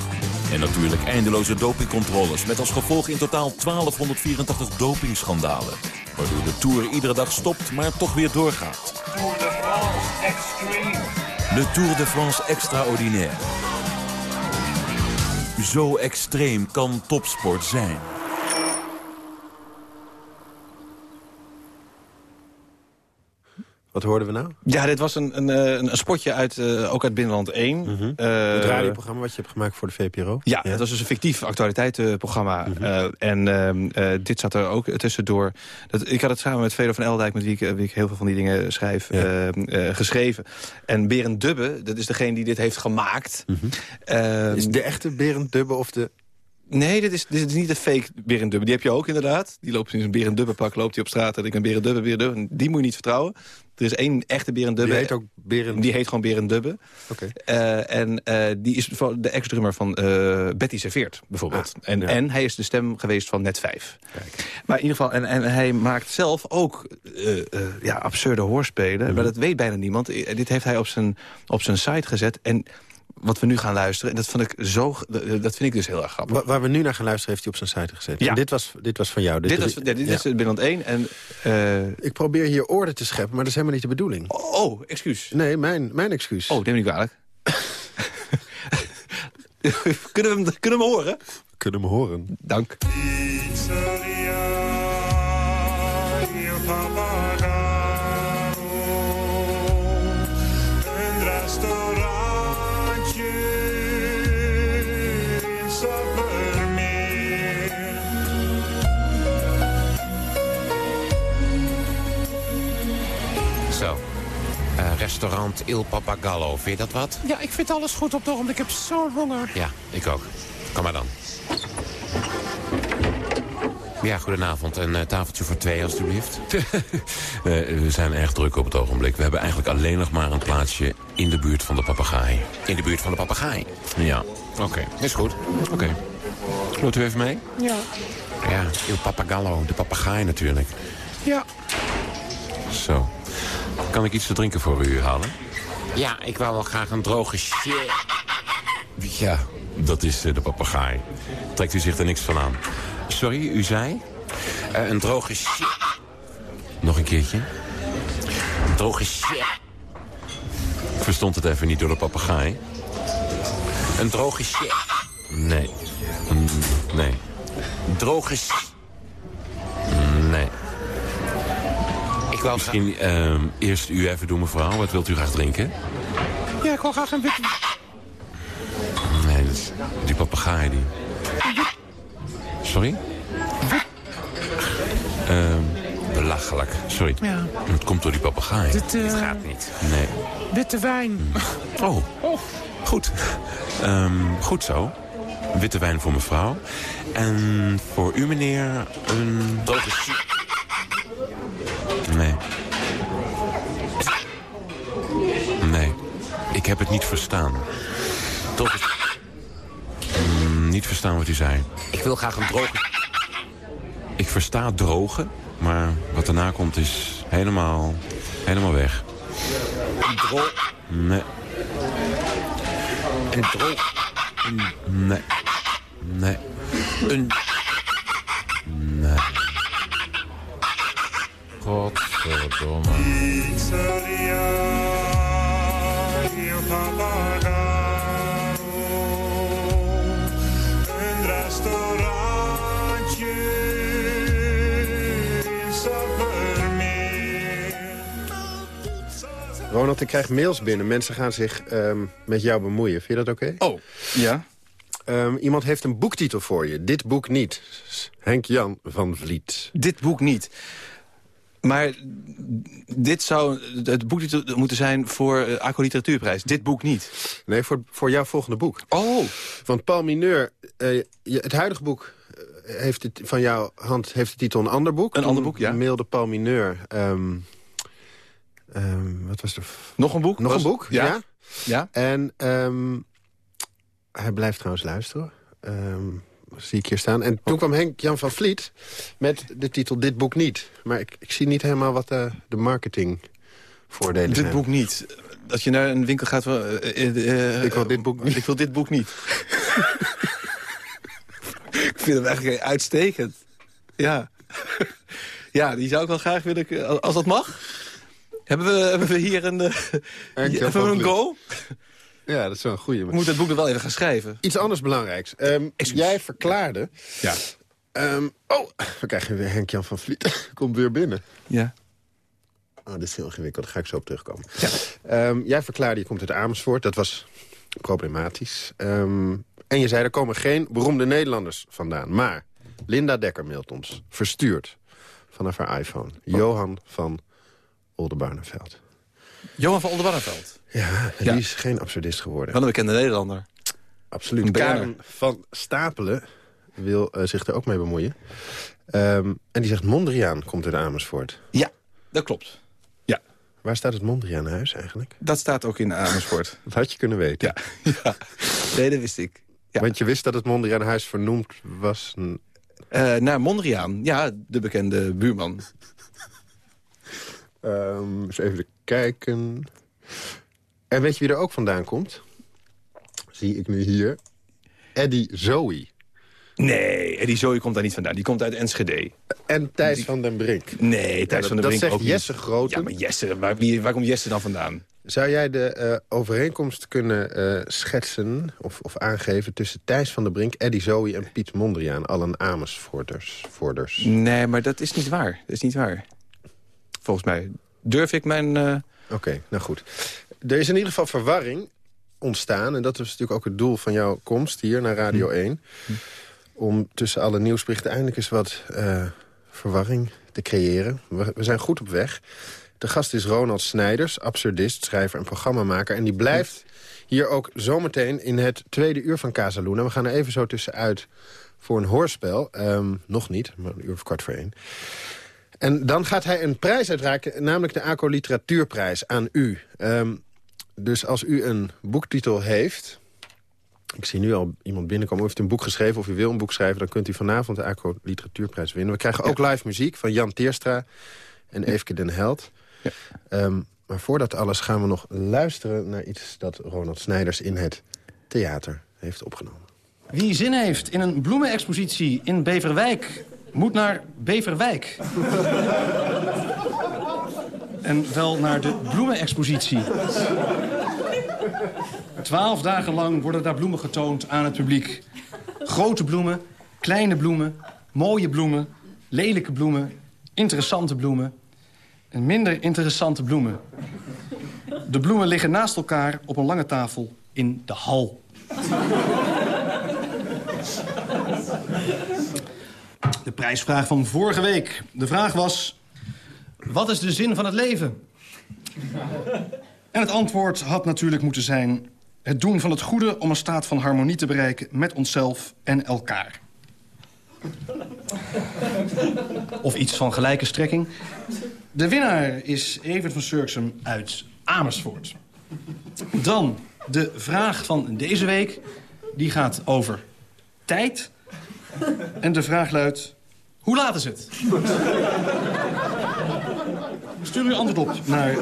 En natuurlijk eindeloze dopingcontroles met als gevolg in totaal 1284 dopingschandalen. Waardoor de Tour iedere dag stopt, maar toch weer doorgaat. Tour de France Extreme. De Tour de France Extraordinaire. Zo extreem kan topsport zijn. Wat hoorden we nou? Ja, dit was een, een, een, een spotje uit, uh, ook uit Binnenland 1. Mm -hmm. uh, het radioprogramma wat je hebt gemaakt voor de VPRO. Ja, ja. dat was dus een fictief actualiteitenprogramma. Mm -hmm. uh, en dit zat er ook tussendoor. Dat, ik had het samen met Velo van Eldijk, met wie ik, wie ik heel veel van die dingen schrijf, ja. geschreven. En Berend Dubbe, dat is degene die dit heeft gemaakt. Mm -hmm. is de echte Berend Dubbe of de... Nee, dit is, dit is niet de fake Berendubbe. Die heb je ook inderdaad. Die loopt in zijn Berendubbe pak, loopt hij op straat en ik ben Berendubbe, Berendubbe. Die moet je niet vertrouwen. Er is één echte Berendubbe. Die heet ook Berend... Die heet gewoon Berendubbe. Oké. Okay. Uh, en uh, die is de ex-drummer van uh, Betty Serveert, bijvoorbeeld. Ah, en, ja. en hij is de stem geweest van Net 5. Kijk. Maar in ieder geval, en, en hij maakt zelf ook ja, absurde hoorspelen. Mm -hmm. Maar dat weet bijna niemand. Dit heeft hij op zijn, op zijn site gezet. En wat we nu gaan luisteren. En dat, vond ik zo, dat vind ik dus heel erg grappig. Waar, waar we nu naar gaan luisteren heeft hij op zijn site gezet. Ja. En dit was, dit was van jou. Dit, was, ja, dit ja. is Binnenland 1. En, uh... Ik probeer hier orde te scheppen, maar dat is helemaal niet de bedoeling. Oh, excuus. Nee, mijn, mijn excuus. Oh, neem me niet kwalijk. kunnen, we hem, kunnen we hem horen? We kunnen hem horen. Dank. Restaurant Il Papagallo. Vind je dat wat? Ja, ik vind alles goed op het ogenblik. Ik heb zo'n honger. Ja, ik ook. Kom maar dan. Ja, goedenavond. Een uh, tafeltje voor twee, alstublieft. we zijn erg druk op het ogenblik. We hebben eigenlijk alleen nog maar een plaatsje in de buurt van de papegaai. In de buurt van de papegaai? Ja. Oké, okay. is goed. Oké. Okay. Loopt u even mee? Ja. Ja, Il Papagallo, de papegaai natuurlijk. Ja. Zo. Kan ik iets te drinken voor u halen? Ja, ik wou wel graag een droge shit. Ja, dat is de papegaai. Trekt u zich er niks van aan. Sorry, u zei? Uh, een droge shit. Nog een keertje. Een droge shit. Ik verstond het even niet door de papegaai. Een droge shit. Nee. Nee. Droge shit. Ik wou Misschien uh, eerst u even doen, mevrouw. Wat wilt u graag drinken? Ja, ik wil graag een witte... Nee, dat is die papegaai die... Sorry? Uh, belachelijk. Sorry. Ja. Het komt door die papegaai. Dit, uh... Dit, gaat niet. Nee. Witte wijn. Oh, oh. goed. Um, goed zo. Witte wijn voor mevrouw. En voor u, meneer, een... Droge Nee. Nee. Ik heb het niet verstaan. Toch mm, niet verstaan wat u zei. Ik wil graag een droge... Ik versta droge, maar wat daarna komt is helemaal, helemaal weg. Een droog... Nee. Een droog... Nee. Nee. Een... Nee. Godverdomme. Een restaurantje in Sappermeer. Ronald, ik krijg mails binnen. Mensen gaan zich ehm, met jou bemoeien. Vind je dat oké? Oh, ja. Ehm, iemand heeft een boektitel voor je. Dit boek niet. Henk-Jan van Vliet. Dit boek niet. Maar dit zou het boek moeten zijn voor uh, Literatuurprijs. Dit boek niet. Nee, voor, voor jouw volgende boek. Oh. Want Paul Mineur, eh, je, het huidige boek eh, heeft het, van jouw hand heeft de titel een ander boek. Een ander boek, ja. mailde Paul Mineur... ehm, ehm, wat was er? Nog een boek? Nog Was- een boek, ja. ja. Ja. En ehm, hij blijft trouwens luisteren. Ehm, zie ik hier staan. En toen kwam Henk Jan van Vliet met de titel Dit boek niet. Maar ik, ik zie niet helemaal wat de, de marketingvoordelen Dit zijn. boek niet. Dat je naar een winkel gaat... eh, eh, eh, Ik wil dit boek niet. Ik wil dit boek niet. ik vind hem eigenlijk uitstekend. Ja. ja, die zou ik wel graag willen... Als dat mag. Hebben we, hebben we hier een... eh, hebben we een go? Ja, dat is wel een goeie. We moeten het boek nog wel even gaan schrijven. Iets anders belangrijks. Ehm, jij verklaarde... Ja. Ehm, oh, we krijgen weer Henk Jan van Vliet. Komt weer binnen. Ja. Oh, dit is heel ingewikkeld. Daar ga ik zo op terugkomen. Ehm, jij verklaarde, je komt uit Amersfoort. Dat was problematisch. Ehm, en je zei, er komen geen beroemde Nederlanders vandaan. Maar Linda Dekker mailt ons. Verstuurd vanaf haar iPhone. Johan van Oldenbarneveld. Johan van Oldenbarneveld. Ja, die is geen absurdist geworden. Wel een bekende Nederlander. Absoluut. Karen van Stapelen wil eh, zich er ook mee bemoeien. Ehm, en die zegt, Mondriaan komt uit Amersfoort. Ja, dat klopt. Ja. Waar staat het Mondriaanhuis eigenlijk? Dat staat ook in Amersfoort. Dat had je kunnen weten. Ja, ja. nee, dat wist ik. Want je wist dat het Mondriaanhuis vernoemd was... Eh, naar Mondriaan, ja, de bekende buurman. Ehm, eens even kijken. En weet je wie er ook vandaan komt? Zie ik nu hier. Eddie Zoe. Nee, Eddie Zoe komt daar niet vandaan. Die komt uit Enschede. En Thijs van den Brink. Nee, Thijs Ja, van dat Brink zegt ook niet. Jesse Groten. Ja, maar Jesse, waar, wie, waar komt Jesse dan vandaan? Zou jij de eh, overeenkomst kunnen eh, schetsen of, of aangeven... tussen Thijs van der Brink, Eddie Zoe en Piet Mondriaan? Allen Amersfoorters. Voorders. Nee, maar dat is niet waar. Dat is niet waar. Volgens mij durf ik mijn... eh, Oké, nou goed. Er is in ieder geval verwarring ontstaan. En dat was natuurlijk ook het doel van jouw komst hier naar Radio 1. Om tussen alle nieuwsberichten eindelijk eens wat eh, verwarring te creëren. We, we zijn goed op weg. De gast is Ronald Snijders, absurdist, schrijver en programmamaker. En die blijft hier ook zometeen in het tweede uur van Casaluna. We gaan er even zo tussenuit voor een hoorspel. Ehm, nog niet, maar een uur of kwart voor één. En dan gaat hij een prijs uitreiken, namelijk de ACO Literatuurprijs aan u. Ehm, dus als u een boektitel heeft... Ik zie nu al iemand binnenkomen. U heeft een boek geschreven of u wil een boek schrijven... dan kunt u vanavond de ACO Literatuurprijs winnen. We krijgen ook live muziek van Jan Teerstra en Eefke den Held. Ehm, maar voordat alles gaan we nog luisteren naar iets... dat Ronald Snijders in het theater heeft opgenomen. Wie zin heeft in een bloemenexpositie in Beverwijk... moet naar Beverwijk. en wel naar de bloemenexpositie. Twaalf dagen lang worden daar bloemen getoond aan het publiek. Grote bloemen, kleine bloemen, mooie bloemen... lelijke bloemen, interessante bloemen... en minder interessante bloemen. De bloemen liggen naast elkaar op een lange tafel in de hal. De prijsvraag van vorige week. De vraag was... Wat is de zin van het leven? En het antwoord had natuurlijk moeten zijn... het doen van het goede om een staat van harmonie te bereiken... met onszelf en elkaar. Of iets van gelijke strekking. De winnaar is Evert van Surksum uit Amersfoort. Dan de vraag van deze week. Die gaat over tijd. En de vraag luidt... Hoe laat is het? Stuur uw antwoord op naar...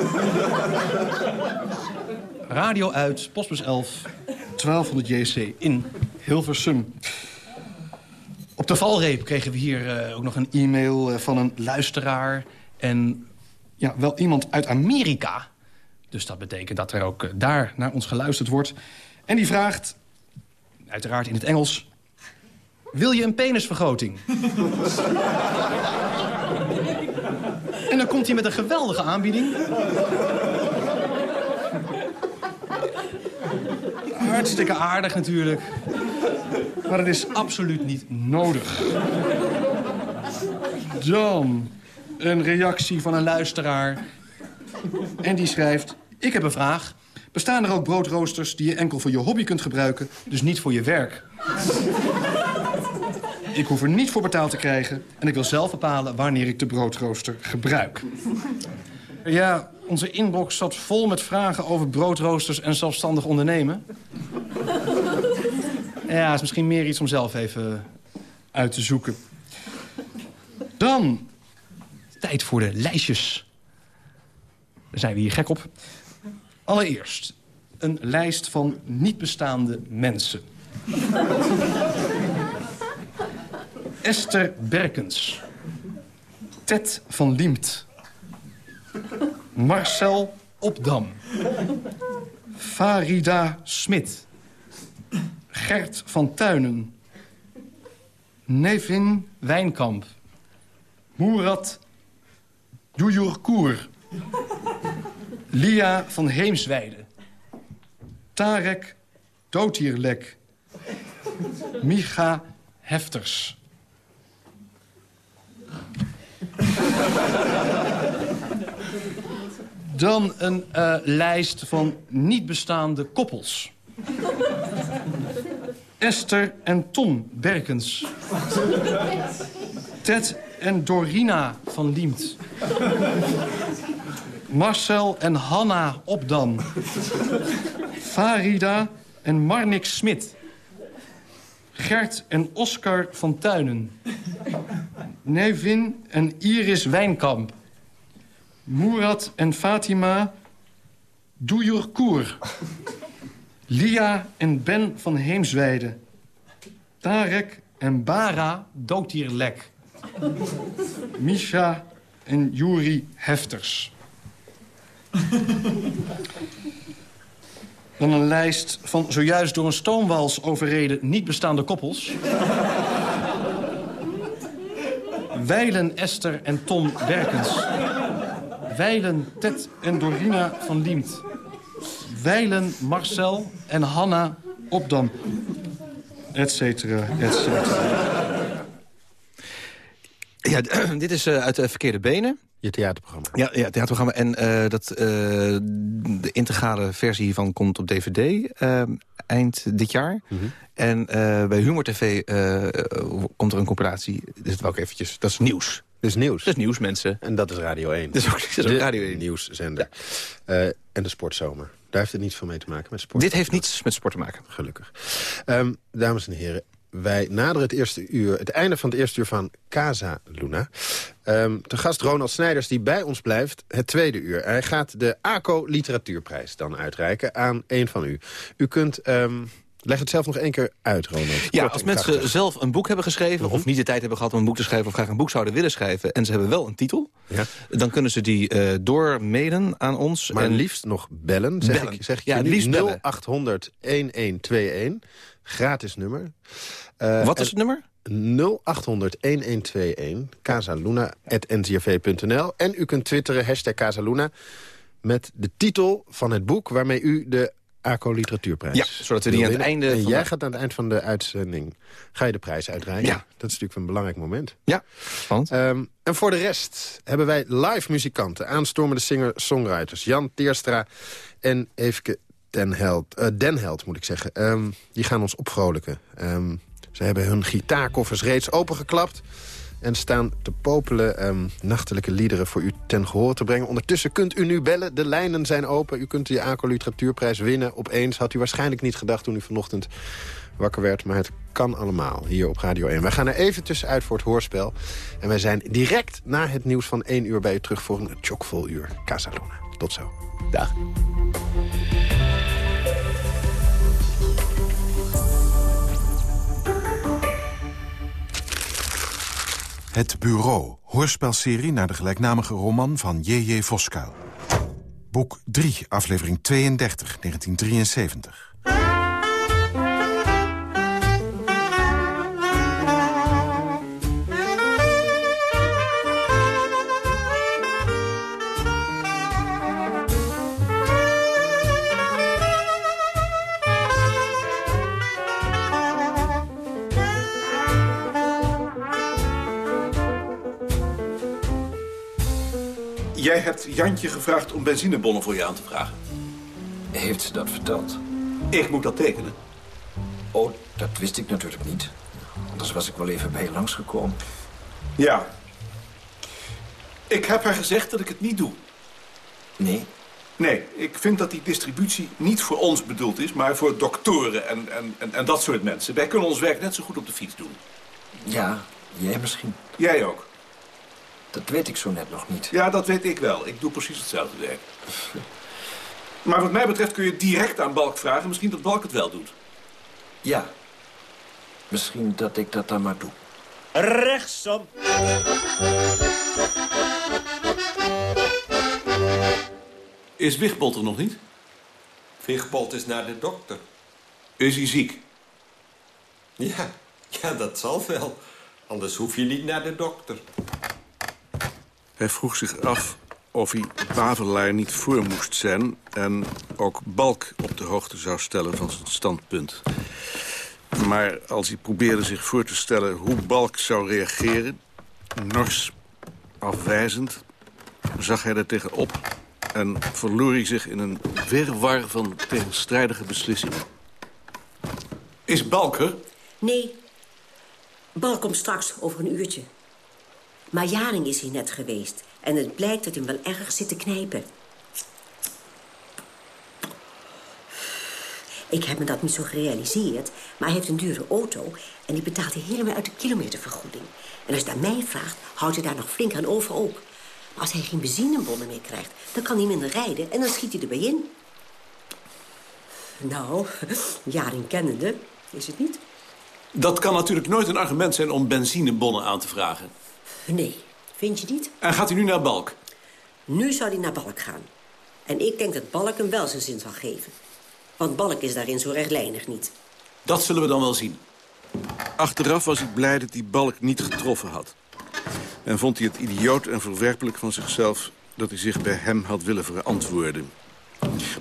Radio uit, postbus 11, 1200 JC in Hilversum. Op de valreep kregen we hier eh, ook nog een e-mail eh, van een luisteraar. En ja, wel iemand uit Amerika. Dus dat betekent dat er ook eh, daar naar ons geluisterd wordt. En die vraagt, uiteraard in het Engels... Wil je een penisvergroting? en dan komt hij met een geweldige aanbieding. Hartstikke aardig natuurlijk. Maar het is absoluut niet nodig. Dan een reactie van een luisteraar. En die schrijft... Ik heb een vraag. Bestaan er ook broodroosters die je enkel voor je hobby kunt gebruiken... dus niet voor je werk? Ik hoef er niet voor betaald te krijgen... en ik wil zelf bepalen wanneer ik de broodrooster gebruik. Ja, onze inbox zat vol met vragen over broodroosters en zelfstandig ondernemen. Ja, is misschien meer iets om zelf even uit te zoeken. Dan, tijd voor de lijstjes. Daar zijn we hier gek op. Allereerst, een lijst van niet bestaande mensen. Esther Berkens. Ted van Liemt. Marcel Opdam. Farida Smit. Gert van Tuinen. Nevin Wijnkamp. Moerat Dujurkoer. Lia van Heemsweide. Tarek Dootierlek. Micha Hefters. Dan een uh, lijst van niet bestaande koppels. Esther en Tom Berkens. Ted en Dorina van Liemt. Marcel en Hanna Opdam. Farida en Marnik Smit. Gert en Oscar van Tuinen. Nevin en Iris Wijnkamp. Murat en Fatima Doejourkoer. Lia en Ben van Heemsweide. Tarek en Bara Dootierlek. Misha en Juri Hefters. Dan een lijst van zojuist door een stoomwals overreden niet bestaande koppels. Weilen Esther en Tom Berkens. Weilen Ted en Dorina van Liemt. Weilen Marcel en Hanna Opdam. Etcetera, etcetera. Ja, dit is uh, uit de verkeerde benen. Je theaterprogramma. Ja, ja theaterprogramma. En uh, dat, uh, de integrale versie hiervan komt op DVD eind dit jaar. Mm -hmm. En bij Humor TV komt er een compilatie. Dus dat, ook eventjes, dat is nieuws. Dat is nieuws. Dat is nieuws, mensen. En dat is Radio 1. Dat is ook, dat is ook Radio 1. nieuwszender. Ja. En de sportzomer. Daar heeft het niets van mee te maken met sport. Dit heeft niets met sport te maken. Gelukkig. Um, dames en heren, wij naderen het eerste uur, het einde van het eerste uur van Casa Luna. Um, te gast Ronald Snijders, die bij ons blijft, het tweede uur. Hij gaat de ACO Literatuurprijs dan uitreiken aan een van u. U kunt... Um, Leg het zelf nog één keer uit, Ronald. Ja, als mensen krachtig. zelf een boek hebben geschreven... -hmm. of niet de tijd hebben gehad om een boek te schrijven... of graag een boek zouden willen schrijven... en ze hebben wel een titel... Ja. dan kunnen ze die uh, doormailen aan ons. Maar en... liefst nog bellen, zeg bellen. ik, zeg ja, liefst 0800 1121. Gratis nummer. Uh, Wat is het nummer? 0800 1121. casaluna.ncrv.nl. En u kunt twitteren, hashtag Casaluna... met de titel van het boek waarmee u de ACO Literatuurprijs. Ja, zodat we die aan het einde... En jij gaat aan het eind van de uitzending... ga je de prijs uitreiken. Ja. Dat is natuurlijk een belangrijk moment. Ja, spannend. Um, en voor de rest hebben wij live muzikanten... aanstormende singer-songwriters Jan Teerstra en Eveke Den Held, uh, Den Held moet ik zeggen. Um, die gaan ons opvrolijken. Um, ze hebben hun gitaarkoffers reeds opengeklapt... en staan te popelen um, nachtelijke liederen voor u ten gehoor te brengen. Ondertussen kunt u nu bellen, de lijnen zijn open. U kunt de ACO Literatuurprijs winnen. Opeens had u waarschijnlijk niet gedacht toen u vanochtend wakker werd. Maar het kan allemaal hier op Radio 1. Wij gaan er even tussenuit voor het hoorspel. En wij zijn direct na het nieuws van 1 uur bij u terug voor een chockvol uur. Casaluna. Tot zo. Dag. Het Bureau, hoorspelserie naar de gelijknamige roman van J.J. Voskuil. Boek 3, aflevering 32, 1973. Jij hebt Jantje gevraagd om benzinebonnen voor je aan te vragen. Heeft ze dat verteld? Ik moet dat tekenen. Oh, dat wist ik natuurlijk niet. Anders was ik wel even bij je langsgekomen. Ja. Ik heb haar gezegd dat ik het niet doe. Nee? Nee, ik vind dat die distributie niet voor ons bedoeld is... maar voor doktoren en, en, en, en dat soort mensen. Wij kunnen ons werk net zo goed op de fiets doen. Ja, jij misschien. Jij ook. Dat weet ik zo net nog niet. Ja, dat weet ik wel. Ik doe precies hetzelfde werk. Maar wat mij betreft kun je direct aan Balk vragen. Misschien dat Balk het wel doet. Ja. Misschien dat ik dat dan maar doe. Rechtsom. Is Wigbold er nog niet? Wigbold is naar de dokter. Is hij ziek? Ja, ja, dat zal wel. Anders hoef je niet naar de dokter. Hij vroeg zich af of hij Bavelaar niet voor moest zijn... en ook Balk op de hoogte zou stellen van zijn standpunt. Maar als hij probeerde zich voor te stellen hoe Balk zou reageren... nors, afwijzend, zag hij er tegenop... en verloor hij zich in een wirwar van tegenstrijdige beslissingen. Is Balk er? Nee. Bal komt straks over een uurtje. Maar Jaring is hier net geweest. En het blijkt dat hij hem wel erg zit te knijpen. Ik heb me dat niet zo gerealiseerd. Maar hij heeft een dure auto. En die betaalt hij helemaal uit de kilometervergoeding. En als het aan mij vraagt, houdt hij daar nog flink aan over ook. Maar als hij geen benzinebonnen meer krijgt, dan kan hij minder rijden. En dan schiet hij erbij in. Nou, Jaring kennende, is het niet? Dat kan natuurlijk nooit een argument zijn om benzinebonnen aan te vragen. Nee, vind je niet? En gaat hij nu naar Balk? Nu zou hij naar Balk gaan. En ik denk dat Balk hem wel zijn zin zal geven. Want Balk is daarin zo rechtlijnig niet. Dat zullen we dan wel zien. Achteraf was ik blij dat hij Balk niet getroffen had. En vond hij het idioot en verwerpelijk van zichzelf... dat hij zich bij hem had willen verantwoorden.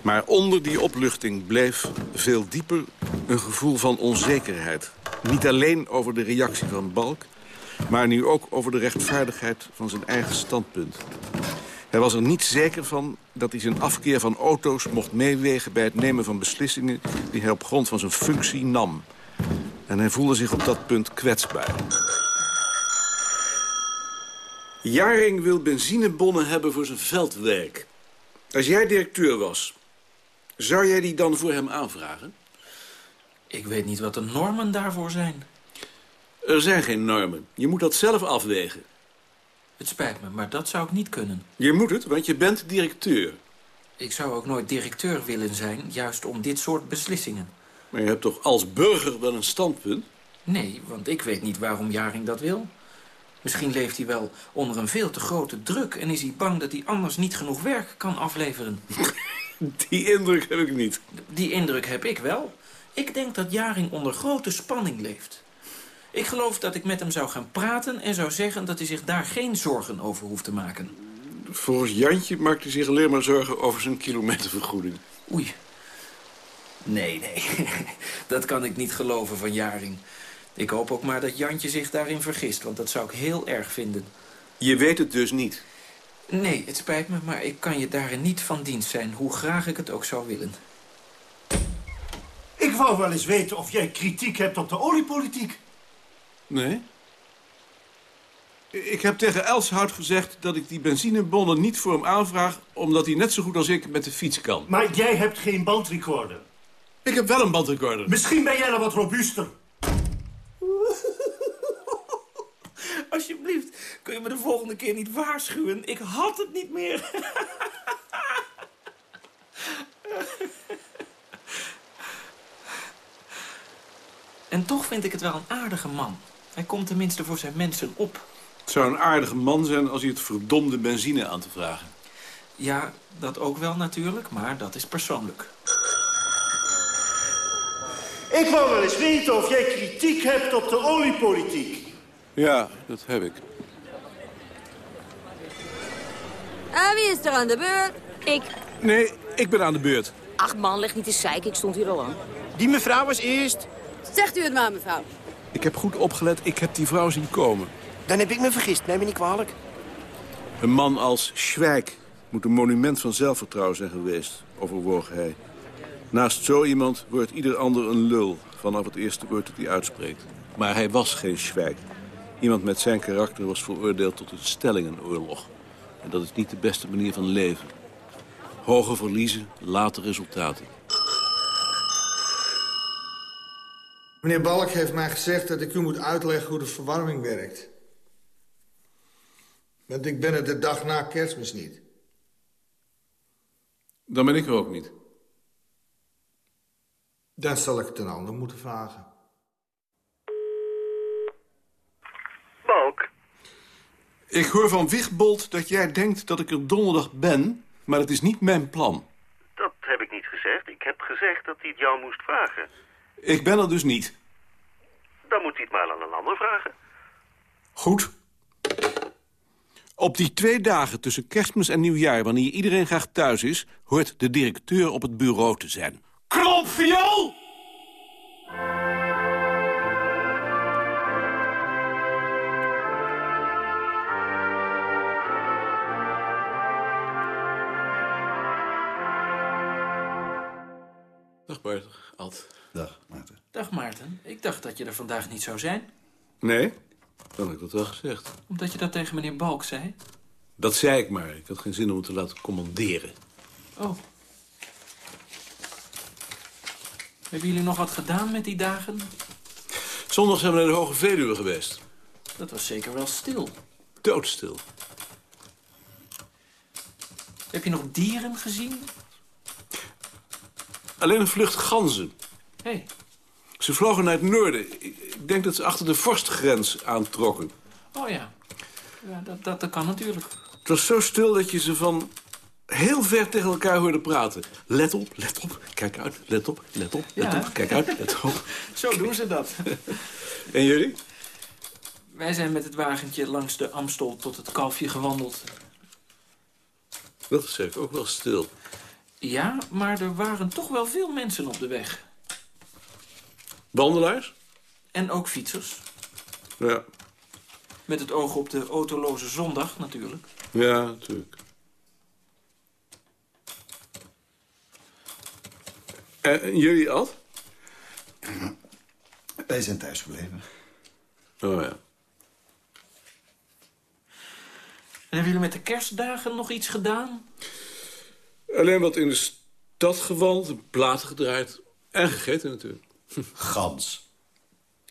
Maar onder die opluchting bleef veel dieper een gevoel van onzekerheid. Niet alleen over de reactie van Balk... maar nu ook over de rechtvaardigheid van zijn eigen standpunt. Hij was er niet zeker van dat hij zijn afkeer van auto's mocht meewegen... bij het nemen van beslissingen die hij op grond van zijn functie nam. En hij voelde zich op dat punt kwetsbaar. Jaring wil benzinebonnen hebben voor zijn veldwerk. Als jij directeur was, zou jij die dan voor hem aanvragen? Ik weet niet wat de normen daarvoor zijn. Er zijn geen normen. Je moet dat zelf afwegen. Het spijt me, maar dat zou ik niet kunnen. Je moet het, want je bent directeur. Ik zou ook nooit directeur willen zijn, juist om dit soort beslissingen. Maar je hebt toch als burger wel een standpunt? Nee, want ik weet niet waarom Jaring dat wil. Misschien leeft hij wel onder een veel te grote druk... en is hij bang dat hij anders niet genoeg werk kan afleveren. Die indruk heb ik niet. Die indruk heb ik wel. Ik denk dat Jaring onder grote spanning leeft. Ik geloof dat ik met hem zou gaan praten en zou zeggen... dat hij zich daar geen zorgen over hoeft te maken. Volgens Jantje maakt hij zich alleen maar zorgen over zijn kilometervergoeding. Oei. Nee, nee. dat kan ik niet geloven van Jaring. Ik hoop ook maar dat Jantje zich daarin vergist, want dat zou ik heel erg vinden. Je weet het dus niet? Nee, het spijt me, maar ik kan je daarin niet van dienst zijn... hoe graag ik het ook zou willen. Ik wou wel eens weten of jij kritiek hebt op de oliepolitiek. Nee. Ik heb tegen Elshout gezegd dat ik die benzinebonnen niet voor hem aanvraag... omdat hij net zo goed als ik met de fiets kan. Maar jij hebt geen bandrecorder. Ik heb wel een bandrecorder. Misschien ben jij dan wat robuuster. Alsjeblieft, kun je me de volgende keer niet waarschuwen? Ik had het niet meer. en toch vind ik het wel een aardige man. Hij komt tenminste voor zijn mensen op. Het zou een aardige man zijn als hij het verdomde benzine aan te vragen. Ja, dat ook wel natuurlijk, maar dat is persoonlijk. Ik wou wel eens weten of jij kritiek hebt op de oliepolitiek. Ja, dat heb ik. En wie is er aan de beurt? Ik. Nee, ik ben aan de beurt. Ach man, leg niet te zeiken, ik stond hier al aan. Die mevrouw was eerst. Zegt u het maar, mevrouw. Ik heb goed opgelet, ik heb die vrouw zien komen. Dan heb ik me vergist, neem me niet kwalijk. Een man als Schwijk moet een monument van zelfvertrouwen zijn geweest, overwoog hij. Naast zo iemand wordt ieder ander een lul vanaf het eerste woord dat hij uitspreekt. Maar hij was geen Schwijk. Iemand met zijn karakter was veroordeeld tot een stellingenoorlog. En dat is niet de beste manier van leven. Hoge verliezen, late resultaten. Meneer Balk heeft mij gezegd dat ik u moet uitleggen hoe de verwarming werkt. Want ik ben er de dag na kerstmis niet. Dan ben ik er ook niet. Dan zal ik het een ander moeten vragen. Balk? Ik hoor van Wigbold dat jij denkt dat ik er donderdag ben, maar dat is niet mijn plan. Dat heb ik niet gezegd. Ik heb gezegd dat hij het jou moest vragen. Ik ben er dus niet. Dan moet hij het maar aan een ander vragen. Goed. Op die twee dagen tussen kerstmis en nieuwjaar, wanneer iedereen graag thuis is... hoort de directeur op het bureau te zijn. Klopviool! Dag Maarten, Ad. Dag Maarten. Ik dacht dat je er vandaag niet zou zijn. Nee? Dan heb ik dat wel gezegd. Omdat je dat tegen meneer Balk zei. Dat zei ik maar. Ik had geen zin om het te laten commanderen. Oh. Hebben jullie nog wat gedaan met die dagen? Zondag zijn we naar de Hoge Veluwe geweest. Dat was zeker wel stil. Doodstil. Heb je nog dieren gezien? Alleen een vlucht ganzen. Hé, hey, Ze vlogen naar het noorden. Ik denk dat ze achter de vorstgrens aantrokken. oh ja. Ja, dat, dat, dat kan natuurlijk. Het was zo stil dat je ze van heel ver tegen elkaar hoorde praten. Let op, let op, kijk uit, let op, let op, let Ja. op, kijk uit, let op. Zo doen ze dat. En jullie? Wij zijn met het wagentje langs de Amstel tot het kalfje gewandeld. Dat is ook wel stil. Ja, maar er waren toch wel veel mensen op de weg. Wandelaars? En ook fietsers. Ja, Met het oog op de autoloze zondag natuurlijk. ja, natuurlijk. En, en jullie, Ad? Wij zijn thuis gebleven. Oh ja. En hebben jullie met de kerstdagen nog iets gedaan? Alleen wat in de stad gewandeld, een platen gedraaid en gegeten natuurlijk. Gans.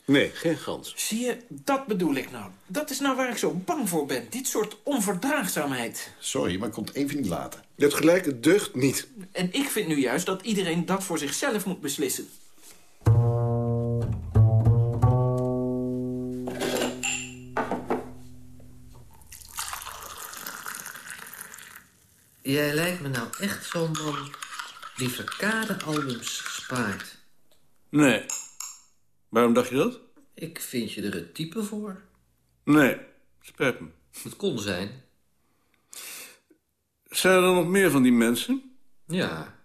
Nee, geen gans. Zie je, dat bedoel ik nou. Dat is nou waar ik zo bang voor ben. Dit soort onverdraagzaamheid. Sorry, maar komt even niet later. Je hebt gelijk, het deugt niet. En ik vind nu juist dat iedereen dat voor zichzelf moet beslissen. Jij lijkt me nou echt zo'n man die verkade albums spaart. Nee. Waarom dacht je dat? Ik vind je er het type voor. Nee, spijt me. Het kon zijn. Zijn er dan nog meer van die mensen? Ja,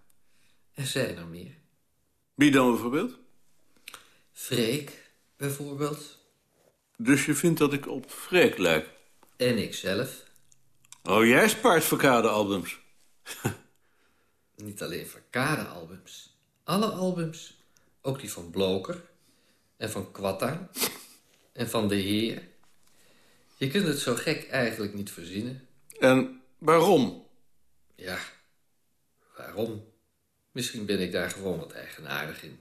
er zijn er meer. Wie dan bijvoorbeeld? Freek, bijvoorbeeld. Dus je vindt dat ik op Freek lijk? En ikzelf. Oh, jij spaart verkade albums. Niet alleen verkade albums. Alle albums. Ook die van Bloker. En van Quatta. En van De Heer. Je kunt het zo gek eigenlijk niet verzinnen. En waarom? Ja, waarom? Misschien ben ik daar gewoon wat eigenaardig in.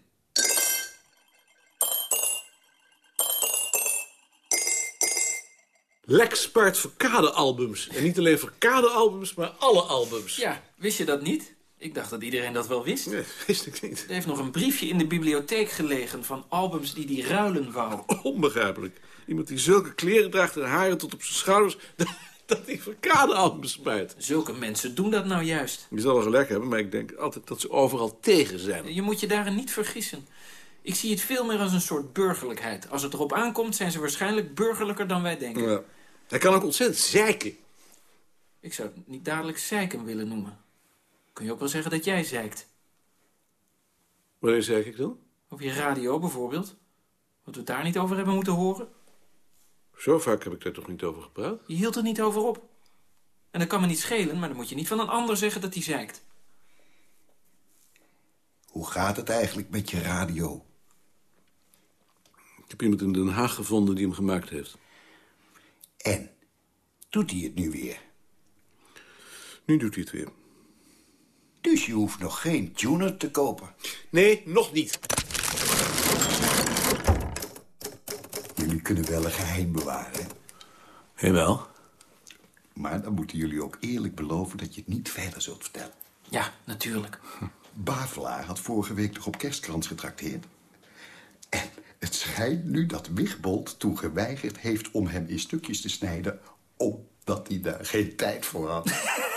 Lex spaart verkade albums. En niet alleen verkade albums, maar alle albums. Ja, wist je dat niet? Ik dacht dat iedereen dat wel wist. Nee, wist ik niet. Er heeft nog een briefje in de bibliotheek gelegen van albums die die ruilen wou. Onbegrijpelijk. Iemand die zulke kleren draagt en haren tot op zijn schouders... dat hij verkadealbums spijt. Zulke mensen doen dat nou juist. Je zal wel gelijk hebben, maar ik denk altijd dat ze overal tegen zijn. Je moet je daarin niet vergissen. Ik zie het veel meer als een soort burgerlijkheid. Als het erop aankomt, zijn ze waarschijnlijk burgerlijker dan wij denken. Ja. Hij kan ook ontzettend zeiken. Ik zou het niet dadelijk zeiken willen noemen. Kun je ook wel zeggen dat jij zeikt? Wanneer zeik ik dan? Op je radio bijvoorbeeld. Wat we daar niet over hebben moeten horen. Zo vaak heb ik daar toch niet over gepraat? Je hield er niet over op. En dat kan me niet schelen, maar dan moet je niet van een ander zeggen dat hij zeikt. Hoe gaat het eigenlijk met je radio? Ik heb iemand in Den Haag gevonden die hem gemaakt heeft. En? Doet hij het nu weer? Nu doet hij het weer. Dus je hoeft nog geen tuner te kopen? Nee, nog niet. Jullie kunnen wel een geheim bewaren. Jawel. Maar dan moeten jullie ook eerlijk beloven dat je het niet verder zult vertellen. Ja, natuurlijk. Bavelaar had vorige week nog op kerstkrans getrakteerd. En het schijnt nu dat Wigbold toen geweigerd heeft om hem in stukjes te snijden... omdat hij daar geen tijd voor had.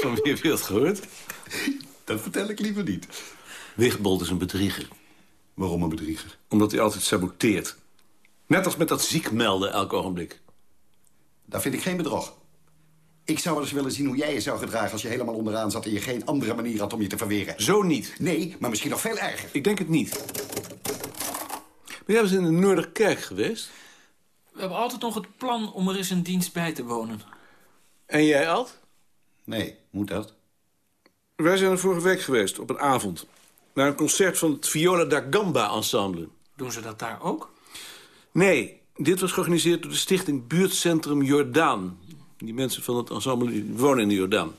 Van wie heb je dat gehoord? Dat vertel ik liever niet. Wigbold is een bedrieger. Waarom een bedrieger? Omdat hij altijd saboteert. Net als met dat ziek melden elk ogenblik. Dat vind ik geen bedrog. Ik zou wel eens willen zien hoe jij je zou gedragen... als je helemaal onderaan zat en je geen andere manier had om je te verweren. Zo niet. Nee, maar misschien nog veel erger. Ik denk het niet. Ben jij eens in de Noorderkerk geweest? We hebben altijd nog het plan om er eens een dienst bij te wonen. En jij, Alt? Nee, moet dat? Wij zijn er vorige week geweest, op een avond. Naar een concert van het Viola da Gamba ensemble. Doen ze dat daar ook? Nee, dit was georganiseerd door de stichting Buurtcentrum Jordaan. Die mensen van het ensemble die wonen in de Jordaan.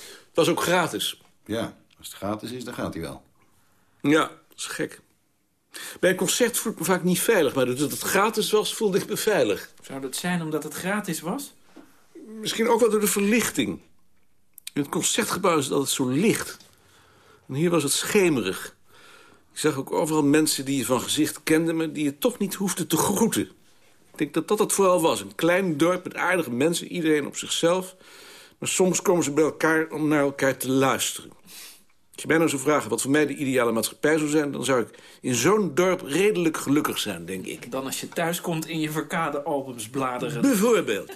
Het was ook gratis. Ja, als het gratis is, dan gaat hij wel. Ja, dat is gek. Bij een concert voel ik me vaak niet veilig, maar doordat het gratis was, voelde ik me veilig. Zou dat zijn omdat het gratis was? Misschien ook wel door de verlichting. In het concertgebouw is het altijd zo licht. En hier was het schemerig. Ik zag ook overal mensen die je van gezicht kende... maar die je toch niet hoefde te groeten. Ik denk dat dat het vooral was. Een klein dorp met aardige mensen, iedereen op zichzelf. Maar soms komen ze bij elkaar om naar elkaar te luisteren. Als je mij nou zou vragen wat voor mij de ideale maatschappij zou zijn... dan zou ik in zo'n dorp redelijk gelukkig zijn, denk ik. Dan als je thuis komt in je verkade albums bladeren. Bijvoorbeeld.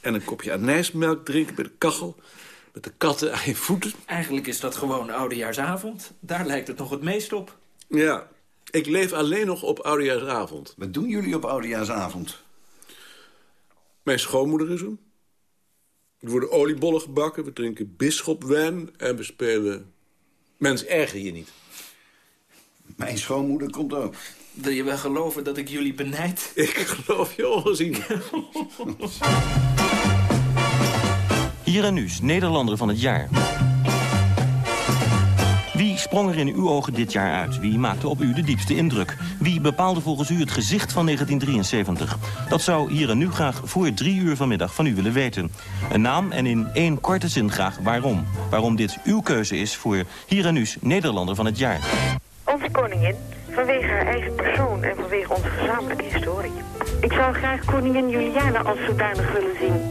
En een kopje anijsmelk drinken bij de kachel... met de katten aan je voeten. Eigenlijk is dat gewoon oudejaarsavond. Daar lijkt het nog het meest op. Ja, ik leef alleen nog op oudejaarsavond. Wat doen jullie op oudejaarsavond? Mijn schoonmoeder is er. Er worden oliebollen gebakken, we drinken bisschopwijn... en we spelen Mens erger je niet. Mijn schoonmoeder komt ook. Wil je wel geloven dat ik jullie benijd? Ik geloof je ongezien. Hier en nu, Nederlander van het jaar. Wie sprong er in uw ogen dit jaar uit? Wie maakte op u de diepste indruk? Wie bepaalde volgens u het gezicht van 1973? Dat zou hier en nu graag voor drie uur vanmiddag van u willen weten. Een naam en in één korte zin graag waarom. Waarom dit uw keuze is voor hier en nu's Nederlander van het jaar. Onze koningin, vanwege haar eigen persoon en vanwege onze gezamenlijke historie. Ik zou graag koningin Juliana als zodanig willen zien.